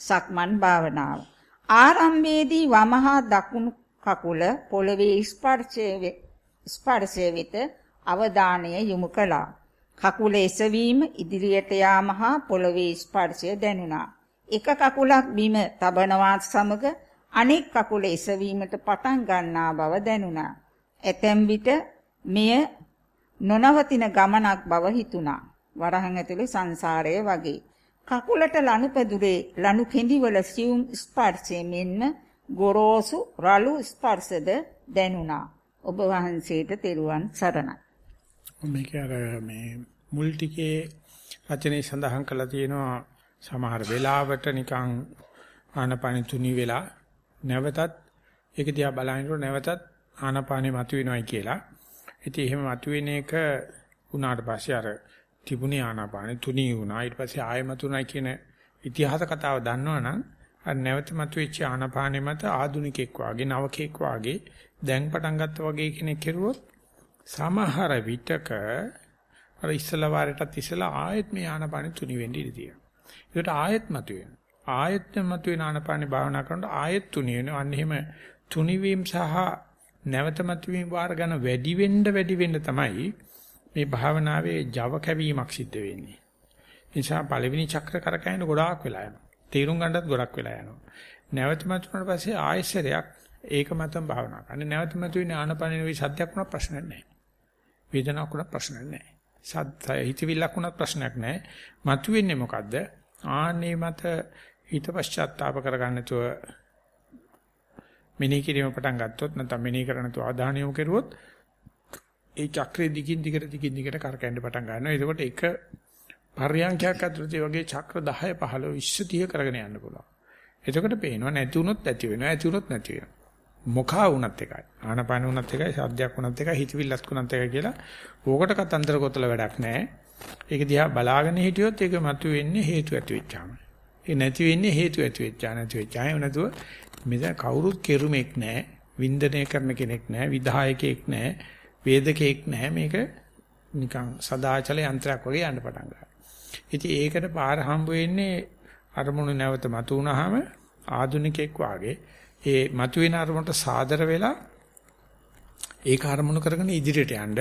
සක්මන් භාවනාව. ආරම්භයේදී වමහා දකුණු කකුල පොළවේ ස්පර්ශයේ ස්පර්ශයේ වෙත අවධානය යොමු කළා. කකුල එසවීම ඉදිරියට යාම හා පොළවේ ස්පර්ශය දැනුණා. එක කකුලක් බිම තබනවත් සමග අනෙක් කකුල එසවීමට පටන් ගන්නා බව දැනුණා. ඇතැම් විට මෙය නොනවතින ගමනක් බව හිතුණා. වරහන් ඇතුලේ සංසාරය වගේ. කකුලට ලනුපැදුරේ ලනු කෙඳිවල සියුම් ස්පර්ශයෙන් මෙන්ම ගොරෝසු රළු ස්පර්ශද දැනුණා. ඔබ වහන්සේට තෙරුවන් සරණයි. මේක අර මේ මුල් ටිකේ රචනයේ සඳහන් කරලා තියෙනවා සමහර වෙලාවට නිකන් ආනපන තුනි වෙලා නැවතත් ඒක දිහා බලනකොට නැවතත් ආනපානෙ මතුවෙනවයි කියලා. ඉතින් එහෙම මතුවෙන එක උනාට පස්සේ අර තිබුණේ ආනාපානෙ තුනී වුණා. ඊට පස්සේ ආයෙ මතුණයි කියන ඉතිහාස කතාව දන්නවනම් අර නැවත මතුවෙච්ච ආනාපානෙ මත ආදුනිකෙක් වාගේ නවකෙක් වාගේ දැන් පටන් ගත්තා වගේ කෙනෙක් කෙරුවොත් සමහර විටක අර ඉස්සලා වාරයටත් ඉස්සලා ආයෙත් මේ ආනාපානෙ තුනී වෙන්න ඉඩ තියෙනවා. ඒකට ආයෙත් මතුවෙන. ආයෙත් මතුවෙන ආනාපානෙ භාවනා කරනකොට ආයෙත් තුනී වෙනවා. අන්න එහෙම තුනිවීම සහ නැවත මතුවීම වාර ගන්න වැඩි වෙන්න වැඩි වෙන්න තමයි මේ භාවනාවේ Java කැවීමක් සිද්ධ වෙන්නේ. නිසා පළවෙනි චක්‍ර කරකැවෙන ගොඩාක් වෙලා යනවා. තීරුම් ගන්නත් ගොඩක් වෙලා යනවා. නැවත මතුනට පස්සේ ආයෙසරයක් ඒක මතම භාවනා කරන්න. නැවත මතුවෙන ආනපනින වේ සත්‍යක් වුණා ප්‍රශ්නයක් නැහැ. වේදනාවක් වුණා ප්‍රශ්නයක් නැහැ. සද්ද හිතවිල්ලක් වුණත් ප්‍රශ්නයක් නැහැ. මතුවෙන්නේ මොකද්ද? ආන්නේ මත හිත පශ්චාත්තාප කරගන්න නැතුව මෙනෙහි කිරීම පටන් ගත්තොත් නැත්නම් මෙනෙහි කරන තු ආදානිය යොමු කරුවොත් ඒ චක්‍රේ දිගින් දිගට දිගින් දිගට කරකැන්න පටන් ගන්නවා. එතකොට එක පර්යංකයක් ඇතුළත ඒ වගේ චක්‍ර 10 15 20 30 කරගෙන යන්න පුළුවන්. එතකොට පේනවා නැති වුණොත් ඇති වෙනවා, ඇති වුණොත් නැති වෙනවා. මොකා වුණත් එකයි. ආනපාන වුණත් එකයි, සාධ්‍යයක් වුණත් එකයි, හිතවිල්ලත් වුණත් එකයි කියලා ඕකට කතන්දර ගොතල වැඩක් නැහැ. ඒක දිහා බලාගෙන හිටියොත් ඒක මතුවෙන්නේ හේතු ඇති වෙච්චාම. ඒ නැති වෙන්නේ හේතු ඇති වෙච්චා නැති වෙච්චා. එහෙම නැතුව මෙතන කවුරුත් කෙරුමෙක් නැහැ, වින්දනය කරන කෙනෙක් නැහැ, විධායකයෙක් නැහැ. වේදකෙක් නැහැ මේක නිකන් සදාචල යන්ත්‍රයක් වගේ යන්න පටන් ගන්නවා. ඉතින් ඒකට පාර හම්බ වෙන්නේ අරමුණු නැවත මතු වුනහම ආදුනිකෙක් වාගේ ඒ මතුවෙන අරමුණට සාදර වෙලා ඒක අරමුණු කරගෙන ඉදිරියට යන්න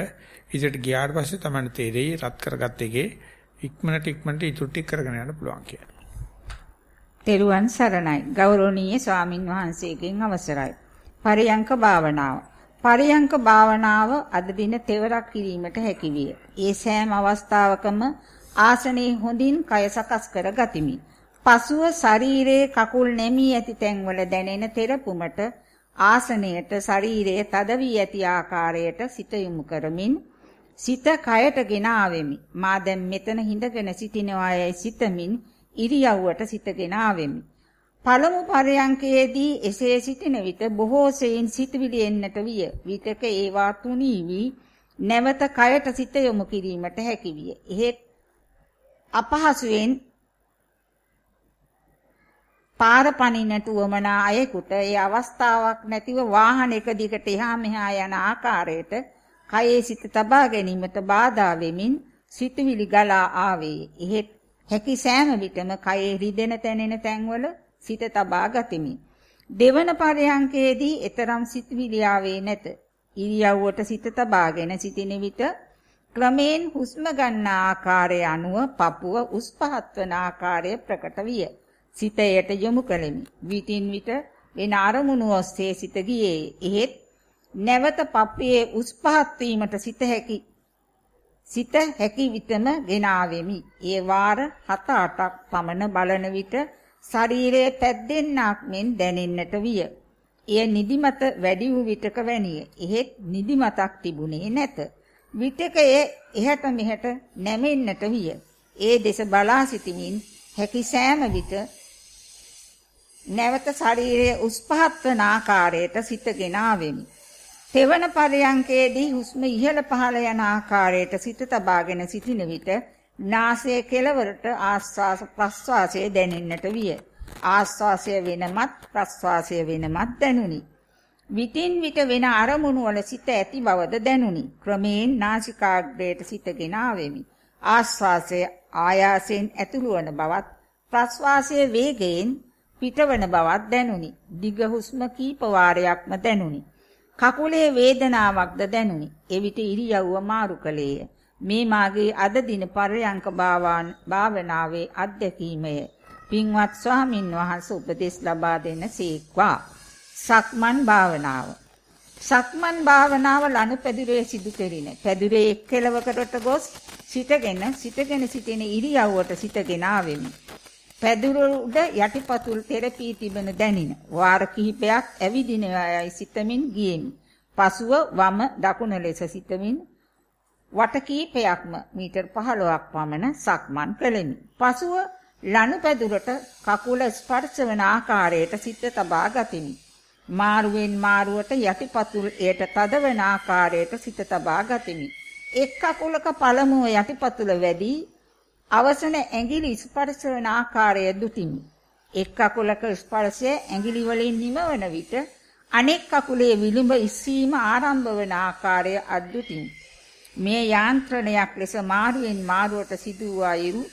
ඉදිරියට ගියාට පස්සේ තමයි තේරෙයි රත් කරගත්ත එකේ ඉක්මනට ඉක්මනට ඉතුරු ටික කරගෙන යන්න පුළුවන් කියලා. තෙරුවන් සරණයි ගෞරවනීය ස්වාමින් වහන්සේගෙන් අවසරයි. පරියංක භාවනාව පරියංක භාවනාව අද දින තෙවරක් කිරීමට හැකි විය. ඒ සෑම අවස්ථාවකම ආසනයේ හොඳින් කය සකස් කර ගතිමි. පසුව ශරීරයේ කකුල් නැමී ඇති තැන්වල දැනෙන තෙරපුමට ආසනයට ශරීරයේ තද වී ඇති ආකාරයට සිත යොමු කරමින් සිත කයට ගෙන ආවෙමි. මා දැන් මෙතන හිඳගෙන සිටිනවායයි සිතමින් ඉරියව්වට සිතගෙන ආවෙමි. පළමු පරයන්කයේදී එසේ සිටින විට බොහෝ සෙයින් සිතවිලි එන්නට විය. විතක ඒවා තුනී වී නැවත කයට සිත යොමු කිරීමට හැකි විය. එහෙත් අපහසුයෙන් පාර පනින්නට උවමනා අයෙකුට ඒ අවස්ථාවක් නැතිව වාහනයක දිගට එහා මෙහා යන ආකාරයට කයේ සිත තබා ගැනීමට බාධා වෙමින් සිතවිලි ගලා ආවේ. එහෙත් හැකි සෑම විටම කයේ රිදෙන තැනෙන තැන්වල සිත තබා ගතිමි. දෙවන පරයන්කේදී ඊතරම් සිතවිලි ආවේ නැත. ඉරියව්වට සිත තබාගෙන සිටින විට ක්‍රමෙන් හුස්ම ගන්න ආකාරය අනුව පපුව උස් පහත් වන ආකාරය ප්‍රකට විය. සිතයට යොමු කළෙමි. විටින් විට වෙන අරමුණු ඔස්සේ සිත ගියේ. එහෙත් නැවත පපුවේ උස් පහත් වීමට සිත හැකි සිත හැකි විටම ගෙන ආවෙමි. ඒ වාර 7-8ක් පමණ බලන විට ශරීරයේ පැද්දෙන්නක් මෙන් දැනෙන්නට විය. එය නිදිමත වැඩි වූ විටක වැනිය. එහෙත් නිදිමතක් තිබුණේ නැත. විටක එය එහට මෙහට නැමෙන්නට විය. ඒ දෙස බලා සිටිමින් හැකි සෑම විට නැවත ශරීරයේ උස් පහත් වන ආකාරයට සිතගෙන ආවෙමි. තෙවන පරයන්කේදී හුස්ම ඉහළ පහළ යන ආකාරයට සිත තබාගෙන සිටින විට නාසයේ කෙළවරට ආස්වාස ප්‍රස්වාසය දැනෙන්නට විය. ආස්වාසය වෙනමත් ප්‍රස්වාසය වෙනමත් දැනුනි. විටින් විට වෙන අරමුණු වල සිත ඇති බවද දැනුනි. ක්‍රමයෙන් නාසිකාග්‍රයට සිතගෙන ආවෙමි. ආස්වාසය ආයාසයෙන් ඇතුළු වන බවත් ප්‍රස්වාසයේ වේගයෙන් පිටවන බවත් දැනුනි. දිග හුස්ම කීප වාරයක්ම දැනුනි. කකුලේ වේදනාවක්ද දැනුනි. එවිට ඉරියව්ව මාරු කළේය. මේ මාගේ අද දින පරයන්ක භාවනාවේ අත්දැකීමය. පින්වත් ස්වාමින් වහන්සේ උපදෙස් ලබා දෙන සීක්වා. සක්මන් භාවනාව. සක්මන් භාවනාව ලනුපැදුරේ සිදු කෙරින. පැදුරේ එක් කෙලවකට ගොස් සිටගෙන සිටගෙන සිටින ඉරියව්වට සිටගෙන ආවෙමි. පැදුර උඩ යටිපතුල් තෙරපී තිබෙන දැනින. වාර කිහිපයක් ඇවිදින යයි සිතමින් ගියෙමි. පසුව වම දකුණ ලෙස සිතමින් වට කීපයක්ම මීටර් 15ක් පමණ සක්මන් කළෙමි. පසුව ලනුපැදුරට කකුල ස්පර්ශ වන ආකාරයට සිත තබා ගතිමි. මාරුවෙන් මාරුවට යටිපතුල් එයට තදවන ආකාරයට සිත තබා ගතිමි. එක් කකුලක පළමුව යටිපතුල වැඩි අවසන ඇඟිලි ස්පර්ශ වන ආකාරය දුටිමි. එක් කකුලක ස්පර්ශය ඇඟිලි වලින් නිමවන විට අනෙක් කකුලේ විලුඹ ඉස්සීම ආරම්භ වන ආකාරය අද්දුටිමි. මේ යාන්ත්‍රණයක් ලෙස මාරුවෙන් මාරුවට සිදු වූ අයුරු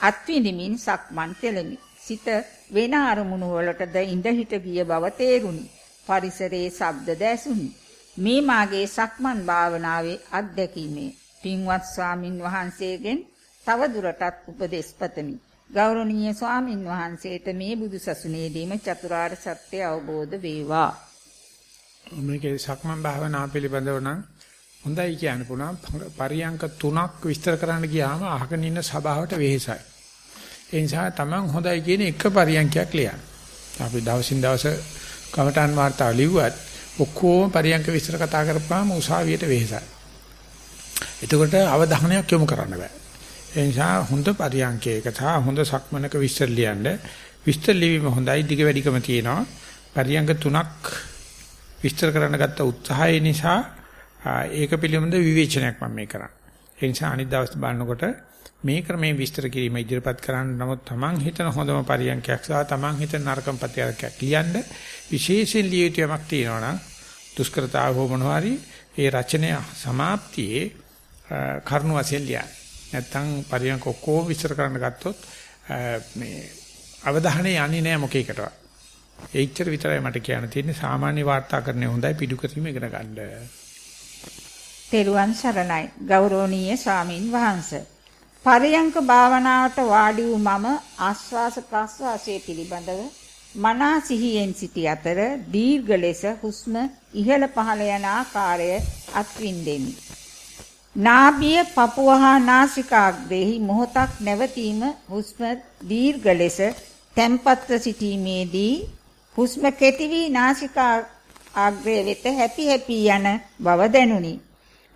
අත්විඳිමින් සක්මන් කෙලෙමි. සිත වෙන අරමුණු වලටද ඉඳ හිට ගිය බව තේරුණි. පරිසරයේ ශබ්ද දැසුනි. මේ මාගේ සක්මන් භාවනාවේ අත්දැකීමේ පින්වත් ස්වාමින් වහන්සේගෙන් තව දුරටත් උපදෙස් පතමි. ගෞරවනීය ස්වාමින් වහන්සේට මේ බුදු සසුනේදීම චතුරාර්ය සත්‍ය අවබෝධ වේවා. මේකේ සක්මන් භාවනා පිළිබඳව නම් හොඳයි කියන්න පුළුවන් පරියංක තුනක් විස්තර කරන්න ගියාම අහගෙන ඉන්න සභාවට වෙහෙසයි. ඒ නිසා Taman හොඳයි කියන එක පරියංකයක් ලියන්න. අපි දවසින් දවස කමඨාන් වාර්තාව ලිව්වත් ඔක්කොම පරියංක විස්තර කතා කරපුවාම උසාවියට වෙහෙසයි. එතකොට අවධානයක් යොමු කරන්න බෑ. ඒ නිසා හොඳ පරියංකයක සහ හොඳ සක්මනක විස්තර ලියන්න විස්තර ලිවීම හොඳයි දිග වැඩිකම තියෙනවා. පරියංක තුනක් විස්තර කරන්න ගත්ත උත්සාහය නිසා ඒක පිළිබඳ විවේචනයක් මම මේ කරන්නේ. ඒ නිසා අනිත් දවස් බලනකොට මේ ක්‍රමයෙන් විස්තර කිරීම ඉදිරිපත් කරන්න නමුත් Taman හිතන හොඳම පරියන්කයක් සහ Taman හිතන නරකම ප්‍රතිචාරයක් ලියන්න විශේෂයෙන් ලිය යුතු යමක් තියෙනවා නම් දුෂ්කරතාව හෝ මොනවා හරි ඒ රචනය સમાප්තියේ කරුණු වශයෙන් ලියන්න. නැත්තම් පරියන්ක ඔක්කොම විස්තර කරන්න ගත්තොත් මේ අවධානය යන්නේ නැහැ මොකේකටවත්. ඒච්චර විතරයි මට කියන්න තියෙන්නේ සාමාන්‍ය වාර්තාකරණය හොඳයි පිටු කිරීම ඉගෙන ගන්න. තෙරුවන් සරණයි ගෞරවනීය ස්වාමින් වහන්සේ පරයන්ක භාවනාවට වාඩි වූ මම ආස්වාස ප්‍රස්වාසයේ පිළිබඳව මනා සිහියෙන් සිටි අතර දීර්ඝ ලෙස හුස්ම ඉහළ පහළ යන ආකාරය අත්විඳෙමි. නාභිය පපුව හා නාසිකාග්‍රේහි මොහොතක් නැවතීම හුස්ම දීර්ඝ ලෙස තැම්පත්ව සිටීමේදී හුස්ම කෙටි වී නාසිකා ආග්‍රේ වෙත හැපි හැපි යන බව දැනුනි.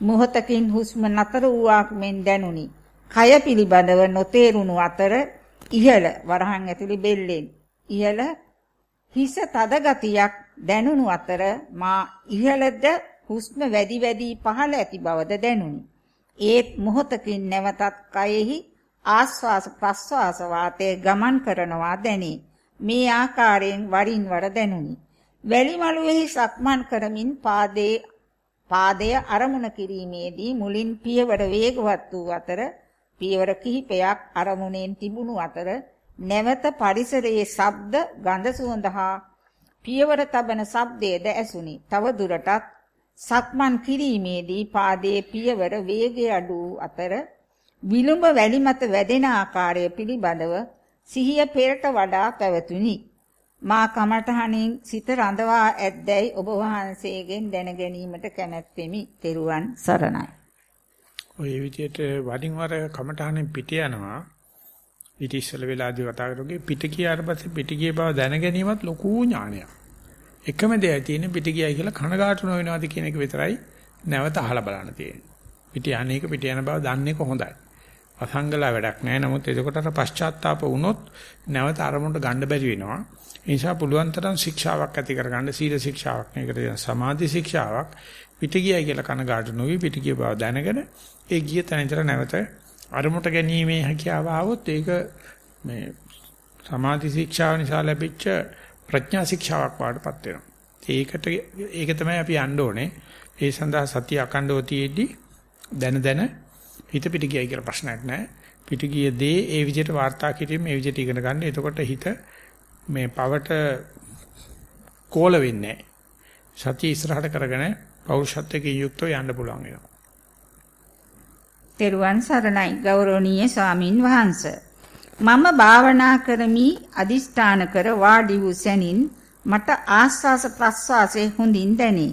මොහොතකින් හුස්ම නතර වූාක් මෙන් දැනුනි. කය පිළිබඳව නොතේරුණු අතර ඉහළ වරහන් ඇතුළේ බෙල්ලෙන් ඉහළ හිස තද ගතියක් දැනුණු අතර මා ඉහළද හුස්ම වැඩි වැඩි පහළ ඇති බවද දැනුනි. ඒත් මොහොතකින් නැවතත් කයෙහි ආස්වාස ප්‍රස්වාස වාතයේ ගමන් කරනවා දැනේ. මේ ආකාරයෙන් වරින් වර දැනුනි. වැලි මළුවේහි සක්මන් කරමින් පාදයේ පාදය අරමුණ කිරීමේදී මුලින් පියවර වේගවත් වූ අතර පියවර කිහිපයක් අරමුණෙන් තිබුණු අතර නැවත පරිසරයේ ශබ්ද ගඳ සුවඳ හා පියවර තබන ශබ්දයේද ඇසුනි. තව දුරටත් සක්මන් කිරීමේදී පාදයේ පියවර වේගය අඩු අතර විලුඹ වැලි මත වැදෙන ආකාරය පිළිබඳව සිහිය පෙරට වඩා පැවතුනි. මා කමඨහණින් සිත රඳවා ඇද්දැයි ඔබ වහන්සේගෙන් දැන ගැනීමට කැමැත්තෙමි. තෙරුවන් සරණයි. ඔය විදිහට වඩින් වර කමඨහණෙන් පිට යනවා. ඊට ඉස්සෙල්ල වෙලාදී කතා කරෝගේ පිට ගියාට පස්සේ පිට ගිය බව දැන ගැනීමත් ලොකු ඥානයක්. එකම දෙයයි තියෙන්නේ පිට ගියයි කියලා කනගාටු නොවෙනවද කියන එක විතරයි නැවත අහලා බලන්න තියෙන්නේ. පිට යන්නේක පිට යන බව දන්නේ කොහොඳයි. අසංගලා වැඩක් නැහැ. නමුත් එතකොට අර පශ්චාත්තාප වුණොත් නැවත අරමුණට ගන්න බැරි වෙනවා. ඒ නිසා පුළුවන් තරම් ශික්ෂාවක් ඇති කරගන්න සීල ශික්ෂාවක් නෙකට සමාධි ශික්ෂාවක් පිට ගියයි කියලා කනගාටු නොවි පිට ගිය බව දැනගෙන ඒ ගිය තැනතර නැවත අරමුණට ගැනීමේ හැකියාව આવොත් ඒක මේ සමාධි ශික්ෂාව නිසා ලැබිච්ච ප්‍රඥා ශික්ෂාවක් වඩපත් වෙනවා. ඒකට ඒක තමයි අපි යන්න ඕනේ. ඒ සඳහා සතිය අකණ්ඩව තියේදී දැන දැන හිත පිට ගියයි කියලා ප්‍රශ්නයක් නැහැ. පිට ගිය දේ ඒ විදිහට වාර්තා කිරීම ඒ විදිහට ඉගෙන ගන්න. එතකොට හිත මේ පවට කෝල වෙන්නේ සතිය ඉස්සරහට කරගෙන පෞරුෂත්වයෙන් යුක්තව යන්න පුළුවන් වෙනවා. තෙරුවන් සරණයි ගෞරවනීය ස්වාමින් වහන්සේ. මම භාවනා කරමි අදිෂ්ඨාන කර වාඩි වූ සැනින් මට ආස්වාස ප්‍රස්වාසයේ හොඳින් දැනේ.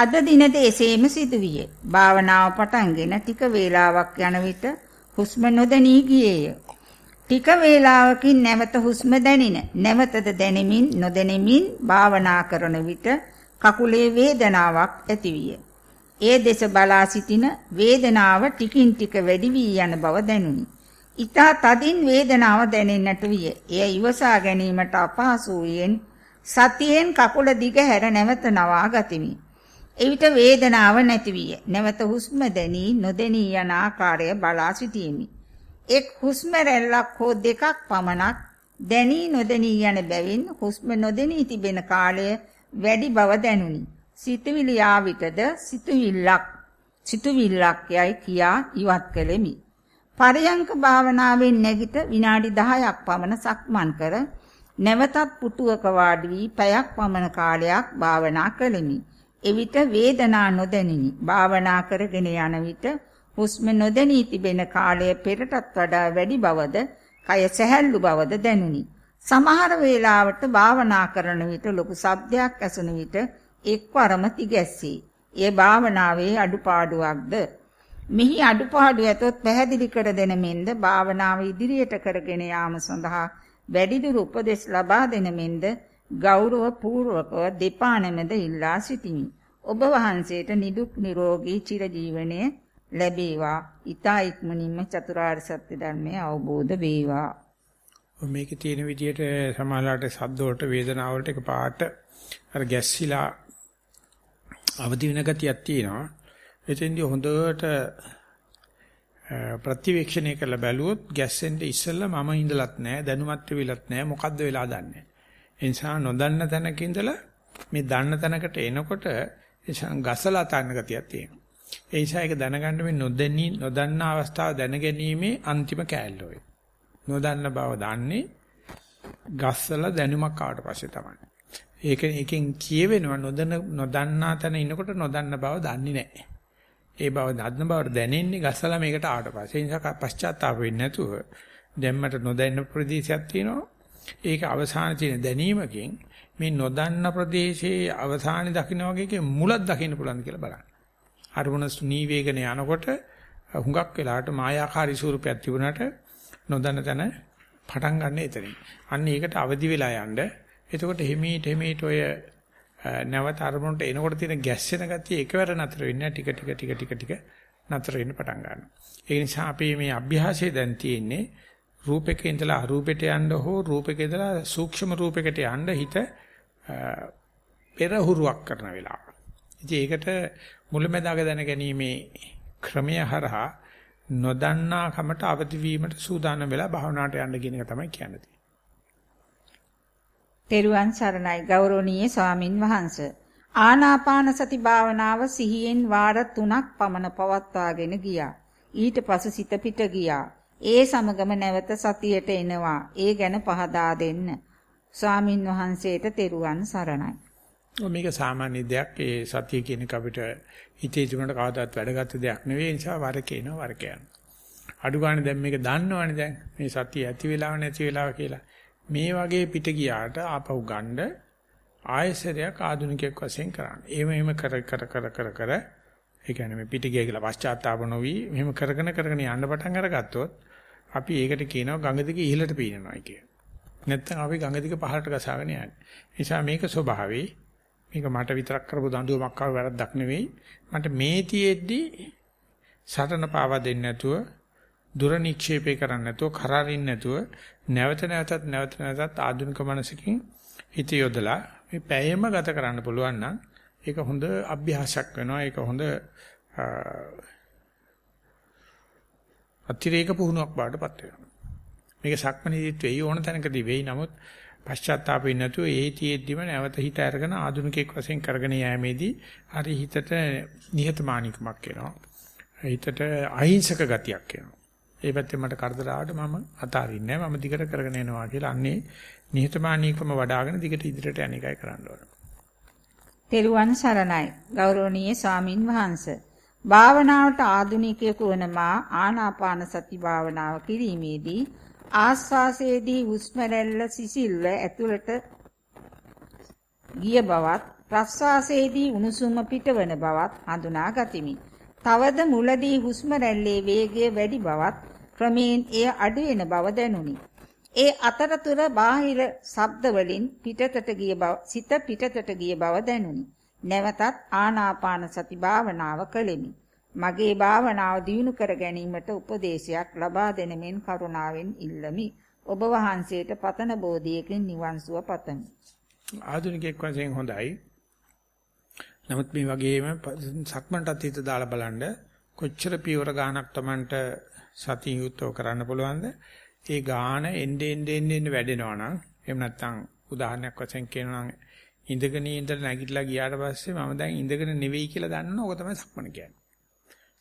අද දිනද එසේම සිදුවිය. භාවනාව පටන්ගෙන ටික වේලාවක් යන විට හුස්ම නොදැනී ගියේය. ටික වේලාවකින් නැවත හුස්ම දැනින. නැවතද දැනෙමින් නොදැනෙමින් භාවනා කරන විට කකුලේ වේදනාවක් ඇතිවිය. ඒ දෙස බලා සිටින වේදනාව ටිකින් ටික වැඩි වී යන බව දැනුනි. ඊතා තදින් වේදනාව දැනෙන්නට විය. එය ඉවසා ගැනීමට අපහසු වූයෙන් සතියෙන් කකුල දිග හැර නැවත නවා ගතිමි. එවිට වේදනාව නැති විය. නැවත හුස්ම දැනී නොදැනී යන ආකාරය බලා සිටියෙමි. එක් හුස්ම රැල්ලක් හෝ දෙකක් පමණක් දැනී නොදැනී යන බැවින් හුස්ම නොදැනී තිබෙන කාලය වැඩි බව දැනුනි. සිතුවිලි ආවිතද සිතුවිල්ලක් සිතුවිල්ලක් යයි කියා ඉවත් කළෙමි. පරයන්ක භාවනාවෙන් නැගිට විනාඩි 10ක් පමණ සක්මන් කර නැවතත් පුටුවක වාඩි වී පැයක් පමණ කාලයක් භාවනා කළෙමි. එවිට වේදනා නොදැනිනි. භාවනා කරගෙන යන විට හුස්ම නොදැනී තිබෙන කාලය පෙරටත් වඩා වැඩි බවද, කය සැහැල්ලු බවද දැනුනි. සමහර වේලාවට භාවනා කරන විට ලොකු ශබ්දයක් ඇසෙන විට එක්වරම තිගැස්සී. ඒ භාවනාවේ අඩුපාඩුවක්ද? මෙහි අඩුපාඩු ඇතොත් පැහැදිලි කර දෙන මෙන්ද භාවනාව ඉදිරියට කරගෙන යාම සඳහා වැඩිදුර උපදෙස් ලබා දෙන මෙන්ද ගෞරව පූර්වකව දෙපා නැමෙද ඉල්ලා සිටිමි. ඔබ වහන්සේට නිදුක් නිරෝගී චිරජීවනයේ ලැබේවා. ඊතා ඉක්මනින්ම චතුරාර්ය සත්‍ය ධර්මය අවබෝධ වේවා. මේකේ තියෙන විදිහට සමාලාට සද්ද වලට වේදනාව වලට එකපාරට අර ගැස්සිලා අවදි වෙන ගතියක් තියෙනවා. එතෙන්දී හොඳට ප්‍රතිවීක්ෂණය කරලා බැලුවොත් ගැස්සෙන්න ඉස්සෙල්ලා මම ඉඳලත් නැහැ දැනුමත් වෙවිලත් නැහැ මොකද්ද වෙලා දන්නේ. ඒ නිසා නොදන්න තැනක ඉඳලා මේ දන්න තැනකට එනකොට ගසලා තන්න ගතියක් තියෙනවා. ඒ නිසා ඒක දැනගන්න මේ නොදැනී නොදන්න අවස්ථාව දැනගැනීමේ අන්තිම කෑල්ල ඔය. නොදන්න බව දන්නේ ගස්සලා දැනුමක් ආවට පස්සේ තමයි. ඒක එකෙන් කියවෙනවා නොදන්න නොදන්නා තැන ඉනකොට නොදන්න බව දන්නේ නැහැ. ඒ බව දන්න බවට දැනෙන්නේ ගස්සලා මේකට ආවට පස්සේ. ඒ නිසා පශ්චාත්තාප වෙන්නේ නැතුව දැන් මට නොදැන්න ප්‍රදේශයක් තියෙනවා. ඒක අවසානයේ තියෙන දැනීමකින් මේ නොදන්න ප්‍රදේශයේ අවසානයේ දකින්න වගේ මුලක් දකින්න පුළුවන් කියලා බලන්න. අරමුණ සුනී වේගන යනකොට හුඟක් වෙලාවට මායාකාරී ස්වරූපයක් තිබුණාට නොදන්න තැන පටන් ගන්න එතනින්. අන්න ඒකට අවදි වෙලා යන්න. එතකොට හිමීට හිමීට ඔය නැවත අරමුණට එනකොට තියෙන ගැස්සෙන ගතිය එකවර නතර වෙන්නේ ටික ටික ටික ටික ටික නතර වෙන්න පටන් ගන්නවා. ඒ නිසා අපි මේ අභ්‍යාසය දැන් තියෙන්නේ රූපයක ඉඳලා අරූපෙට යන්න හෝ රූපයක ඉඳලා සූක්ෂම රූපයකට යන්න හිත පෙරහුරුවක් කරන වෙලාව. ඉතින් ඒකට මුලැමැදාග දැනගැනීමේ ක්‍රමය හරහා නොදන්නා කමට අවදි වීමට සූදානම් වෙලා භාවනාවට යන්න කියන එක තමයි කියන්නේ. තෙරුවන් සරණයි ගෞරවනීය ස්වාමින් වහන්ස. ආනාපාන සති භාවනාව සිහියෙන් වාර 3ක් පමණ පවත්වාගෙන ගියා. ඊට පසු සිත පිට ගියා. ඒ සමගම නැවත සතියට එනවා. ඒ ගැන පහදා දෙන්න. ස්වාමින් වහන්සේට තෙරුවන් සරණයි. මේක සාමාන්‍ය දෙයක්. ඒ සතිය කියන එක අපිට හිතේ තිබුණට කවදාවත් වැඩගත් දෙයක් නෙවෙයි. ඒ නිසා වරක එනවා වරක යනවා. අඩු ගන්න දැන් මේක දන්නවනේ දැන්. මේ සතිය ඇති වෙලාව නැති වෙලාව කියලා. මේ වගේ පිට ගියාට ආපහු ගන්න ආයසරයක් ආධුනිකයෙක් වශයෙන් කරන්න. එහෙම එහෙම කර කර කර කර කර ඒ කියන්නේ මේ පිට ගියා කියලා පශ්චාත්තාප නොවි මෙහෙම කරගෙන කරගෙන යන්න පටන් අරගත්තොත් අපි ඒකට කියනවා ගඟ දිගේ ඉහළට පීනනවා කිය. නැත්තම් අපි ගඟ දිගේ පහළට ගසාගෙන යන්නේ. නිසා මේක ස්වභාවයි. මේක මට විතරක් කරපු දඬුවමක් ආව වැරද්දක් නෙවෙයි. මට මේ තියේදී සටන පාවා දෙන්නේ නැතුව දුර නික්ෂේපේ කරන්නේ නැතුව කරාරින් නැතුව නැවත නැවතත් නැවත නැවතත් ආධුනික මනසකින් හිත යොදලා මේ පැයෙම ගත කරන්න පුළුවන් නම් ඒක හොඳ අභ්‍යාසයක් වෙනවා ඒක හොඳ අතිරේක පුහුණුවක් බාටපත් වෙනවා මේක සක්මනීදිත් වෙයි ඕන තැනකදී වෙයි නමුත් පශ්චාත්තාපෙ නැතුව ඒතියෙද්දිම නැවත හිත අරගෙන ආධුනිකෙක් වශයෙන් කරගෙන යෑමේදී හරි හිතට නිහතමානීකමක් එනවා හිතට අහිංසක ගතියක් එනවා ඒ පැත්තේ මට කරදර ආවට මම අතාරින්නේ නැහැ. මම දිගට කරගෙන යනවා කියලා අන්නේ නිහතමානීකම වඩ아가න දිගට ඉදිරියට යන එකයි කරන්න ඕන. තෙරුවන් සරණයි. ගෞරවනීය ස්වාමින් වහන්සේ. භාවනාවට ආධුනිකයෙකු වන මා ආනාපාන සති භාවනාව කිරීමේදී ආස්වාසයේදී හුස්ම රැල්ල සිසිල්ව ඇතුළට ගිය බවත් ප්‍රස්වාසයේදී උණුසුම පිටවන බවත් හඳුනා ගතිමි. තවද මුලදී හුස්ම රැල්ලේ වේගය වැඩි බවත් ක්‍රමයෙන් එය අඩු වෙන බව දැනුනි. ඒ අතරතුර බාහිර ශබ්ද වලින් පිටතට ගිය බව සිත පිටතට ගිය බව දැනුනි. නැවතත් ආනාපාන සති භාවනාව කළෙමි. මගේ භාවනාව දියුණු කර ගැනීමට උපදේශයක් ලබා දෙන මෙන් කරුණාවෙන් ඉල්ලමි. ඔබ වහන්සේට පතන බෝධියකින් නිවන් සුව පතමි. ආධුනිකයෙක් වශයෙන් හොඳයි. නමුත් මේ වගේම සක්මන්ටත් හිත දාලා බලන්න කොච්චර පියවර ගානක් Tamanට සතිය යුක්තව කරන්න පුළුවන්ද? ඒ ගාන එnde ende ende වැඩෙනවා නම් එහෙම නැත්නම් උදාහරණයක් වශයෙන් කියනවා නම් ඉඳගෙන ඉඳලා නැගිටලා ගියාට පස්සේ මම දැන් ඉඳගෙන නෙවෙයි කියලා දන්නවා. ඕක තමයි සක්මන කියන්නේ.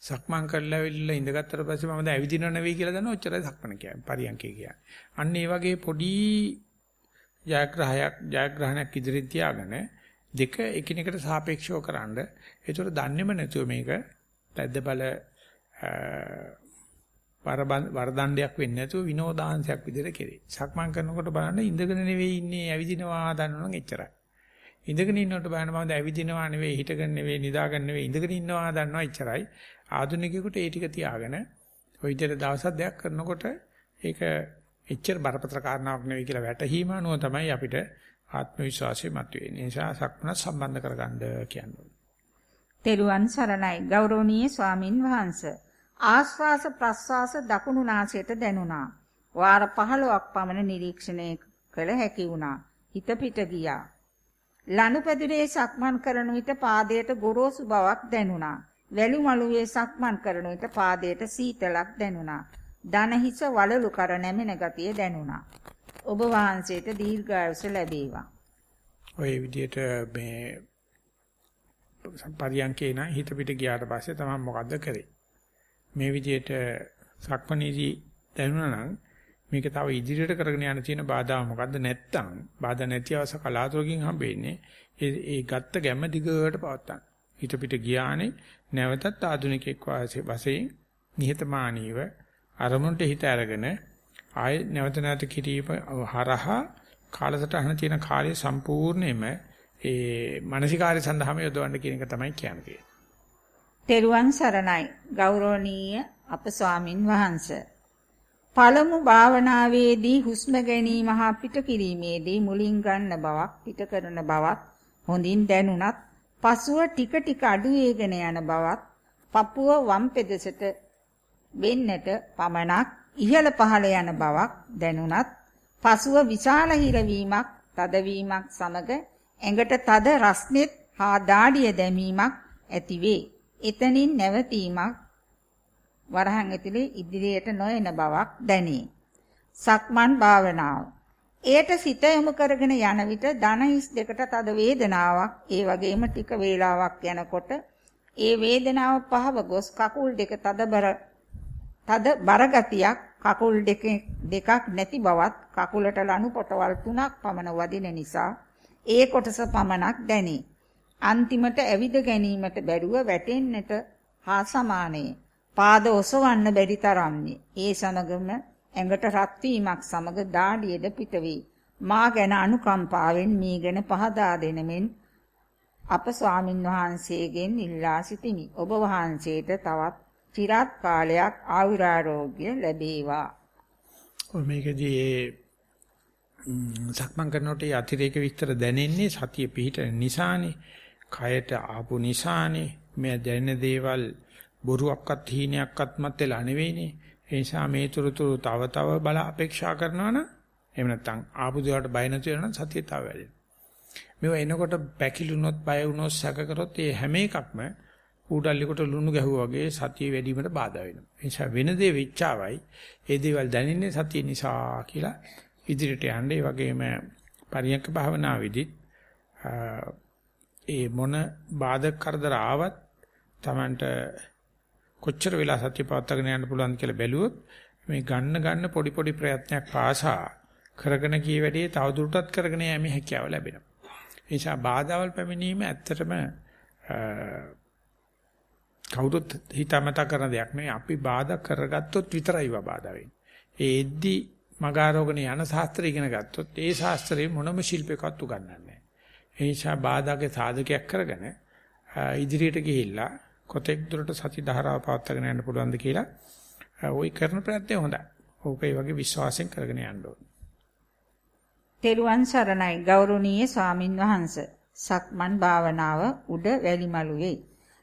සක්මන් කරලා වෙල්ල ඉඳගත්තට පස්සේ මම දැන් ඇවිදිනව නෙවෙයි කියලා දන්නවා. ඔච්චරයි සක්මන කියන්නේ. පරියන්කේ කියන්නේ. අන්න ඒ වගේ පොඩි ජයග්‍රහයක් ජයග්‍රහණයක් ඉදිරියට තියාගෙන දෙක එකිනෙකට සාපේක්ෂව කරන්න. ඒතර දන්නේම නැතුව මේක පැද්ද බල වරදණ්ඩයක් වෙන්නේ නැතුව විනෝදාංශයක් විදිහට කෙරේ. සක්මන් කරනකොට බලන්න ඉඳගෙන නෙවෙයි ඉන්නේ ඇවිදිනවා දන්නවනම් එච්චරයි. ඉඳගෙන ඉන්නකොට බලන්න මම ඇවිදිනවා නෙවෙයි හිටගෙන නෙවෙයි නිදාගෙන නෙවෙයි ඉඳගෙන ඉන්නවා දන්නවා එච්චරයි. ආධුනිකයෙකුට ඒ ටික තියාගෙන ওই විදිහට දවසක් දෙයක් කරනකොට ඒක එච්චර බරපතල කාරණාවක් නෙවෙයි කියලා වැටහීම අනුව තමයි අපිට ආත්ම විශ්වාසය මතුවෙන්නේ. ඒ නිසා සක්මන සම්බන්ධ කරගන්න කියන්නේ. තෙරුවන් සරණයි ගෞරවනීය ස්වාමින් වහන්සේ. ආශ්වාස ප්‍රශ්වාස දකුණු නාසයට දැනුණා. වාර 15ක් පමණ නිරීක්ෂණය කළ හැකි වුණා. හිත පිට ගියා. ලනුපැදුරේ සක්මන් කරන විට පාදයට ගොරෝසු බවක් දැනුණා. වැලි මළුවේ සක්මන් කරන විට පාදයට සීතලක් දැනුණා. දන හිස වලලු කර නැමෙන ගතිය දැනුණා. ඔබ වහන්සේට දීර්ඝායුෂ ලැබේවා. ඔය විදිහට මේ පරියන්කේ නම් හිත පිට ගියාට පස්සේ තමයි මොකද්ද කරේ? මේ විදිහට සක්මණේදී දැනුණා නම් මේක තව ඉදිරියට කරගෙන යන්න තියෙන බාධා මොකද්ද නැත්තම් බාධා නැති අවස කලාතුරකින් හම්බෙන්නේ ඒ ඒ ගත්ත ගැම්ම දිගට පවත්තන්න. හිත පිට ගියානේ නැවතත් ආධුනිකෙක් වාසේ වශයෙන් නිහතමානීව අරමුණට හිත අරගෙන ආය නැවත නැවත කිරීම හරහා කාලසටහන තියෙන කාර්ය සම්පූර්ණයෙන්ම ඒ මානසිකාර්ය සඳහාම යොදවන්න කියන එක තමයි කියන්නේ. තෙරුවන් සරණයි ගෞරවනීය අප ස්වාමින් වහන්සේ පළමු භාවනාවේදී හුස්ම ගැනීම හා පිට කිරීමේදී මුලින් ගන්න බවක් පිට කරන බවක් හොඳින් දැනුණත් පසුව ටික ටික අඩු වේගෙන යන බවක් පපුව වම් පෙදෙසට වෙන්නට පමණක් ඉහළ පහළ යන බවක් දැනුණත් පසුව විශාල හිරවීමක් තදවීමක් සමග ඇඟට තද රස්නෙත් හා දාඩිය දැමීමක් ඇතිවේ. එතනින් නැවතීමක් වරහන් ඇතුලේ ඉදිරියට නොයන බවක් දැනේ. සක්මන් භාවනාව. එයට සිත යොමු කරගෙන යන විට දන හිස් දෙකට තද වේදනාවක් ඒ වගේම ටික වේලාවක් යනකොට ඒ වේදනාව පහව ගොස් කකුල් දෙක තදබර තද බරගතියක් කකුල් දෙක දෙකක් නැති බවත් කකුලට ලනු පොටවල් තුනක් පමණ වදින නිසා ඒ කොටස පමණක් දැනේ. අන්තිමට ඇවිද ගැනීමට බැරුව වැටෙන්නට හා සමානයේ පාද ඔසවන්න බැරි තරම්ය. ඒ සමගම ඇඟට රත් වීමක් සමග දාඩියද පිටවේ. මා ගැන අනුකම්පාවෙන් මේ ගැන පහදා දෙනමෙන් අප ස්වාමින් වහන්සේගෙන් ඉල්ලා සිටිමි. ඔබ වහන්සේට තවත් চিරාත් කාලයක් ආයුරාරෝග්‍ය ලැබේවා. ඔය මේකදී ඒ සක්මන් කරනකොට අතිරේක විස්තර දැනෙන්නේ සතිය පිහිට නිසානේ. කයට ආපු නිසානේ. මේ දැනෙන දේවල් බොරුවක්වත් හීනයක්වත් මත් වෙලා නෙවෙයිනේ. ඒ නිසා මේ තුරුතුරු තව තව බල අපේක්ෂා කරනවා නම් එහෙම නැත්නම් ආපු දේවල්ට බය නැති වෙනවා නම් සතිය තව වැඩෙනවා. මේව එනකොට පැකිලුනොත් බය වුනොත් සැක කරොත් ඒ හැම එකක්ම ඌඩල්ලිකට ලුණු ගැහුවා වගේ සතිය වැඩිවීමට බාධා වෙනවා. ඒ නිසා වෙන දේ වෙච්චාවයි ඒ දේවල් දැනෙන්නේ සතිය නිසා කියලා ඉදිරියට යන්න ඒ වගේම පරියන්ක භාවනාවේදී ඒ මොන බාධක කරදර ආවත් Tamanට කොච්චර වෙලා සත්‍ය පවත්වාගෙන යන්න පුළුවන්ද කියලා බැලුවොත් මේ ගන්න ගන්න පොඩි පොඩි ප්‍රයත්නයක් පාසා කරගෙන කී වැඩේ තවදුරටත් කරගෙන යෑමේ හැකියාව ලැබෙනවා. ඒ නිසා බාධාවල් පැමිණීම ඇත්තටම කවුරුත් හිතාමතා කරන දෙයක් නෙවෙයි. අපි බාධා කරගත්තොත් විතරයි බාධා වෙන්නේ. ඒ එද්දි මගාරෝගණ යන ශාස්ත්‍රය ඉගෙන ගත්තොත් ඒ ශාස්ත්‍රයේ මොනම ශිල්පයකවත් උගන්වන්නේ නැහැ. ඒ නිසා බාධාගේ සාධකයක් කරගෙන ඉදිරියට ගිහිල්ලා කොතෙක් දුරට සති ධාරාව පවත්වාගෙන යන්න පුළුවන්ද කියලා ওই කරන ප්‍රයත්නය හොඳයි. ඕක ඒ වගේ විශ්වාසයෙන් කරගෙන යන්න ඕනේ. තෙරුවන් සරණයි ගෞරවනීය ස්වාමින් වහන්සේ. සක්මන් භාවනාව උඩ වැලිමලුවේ.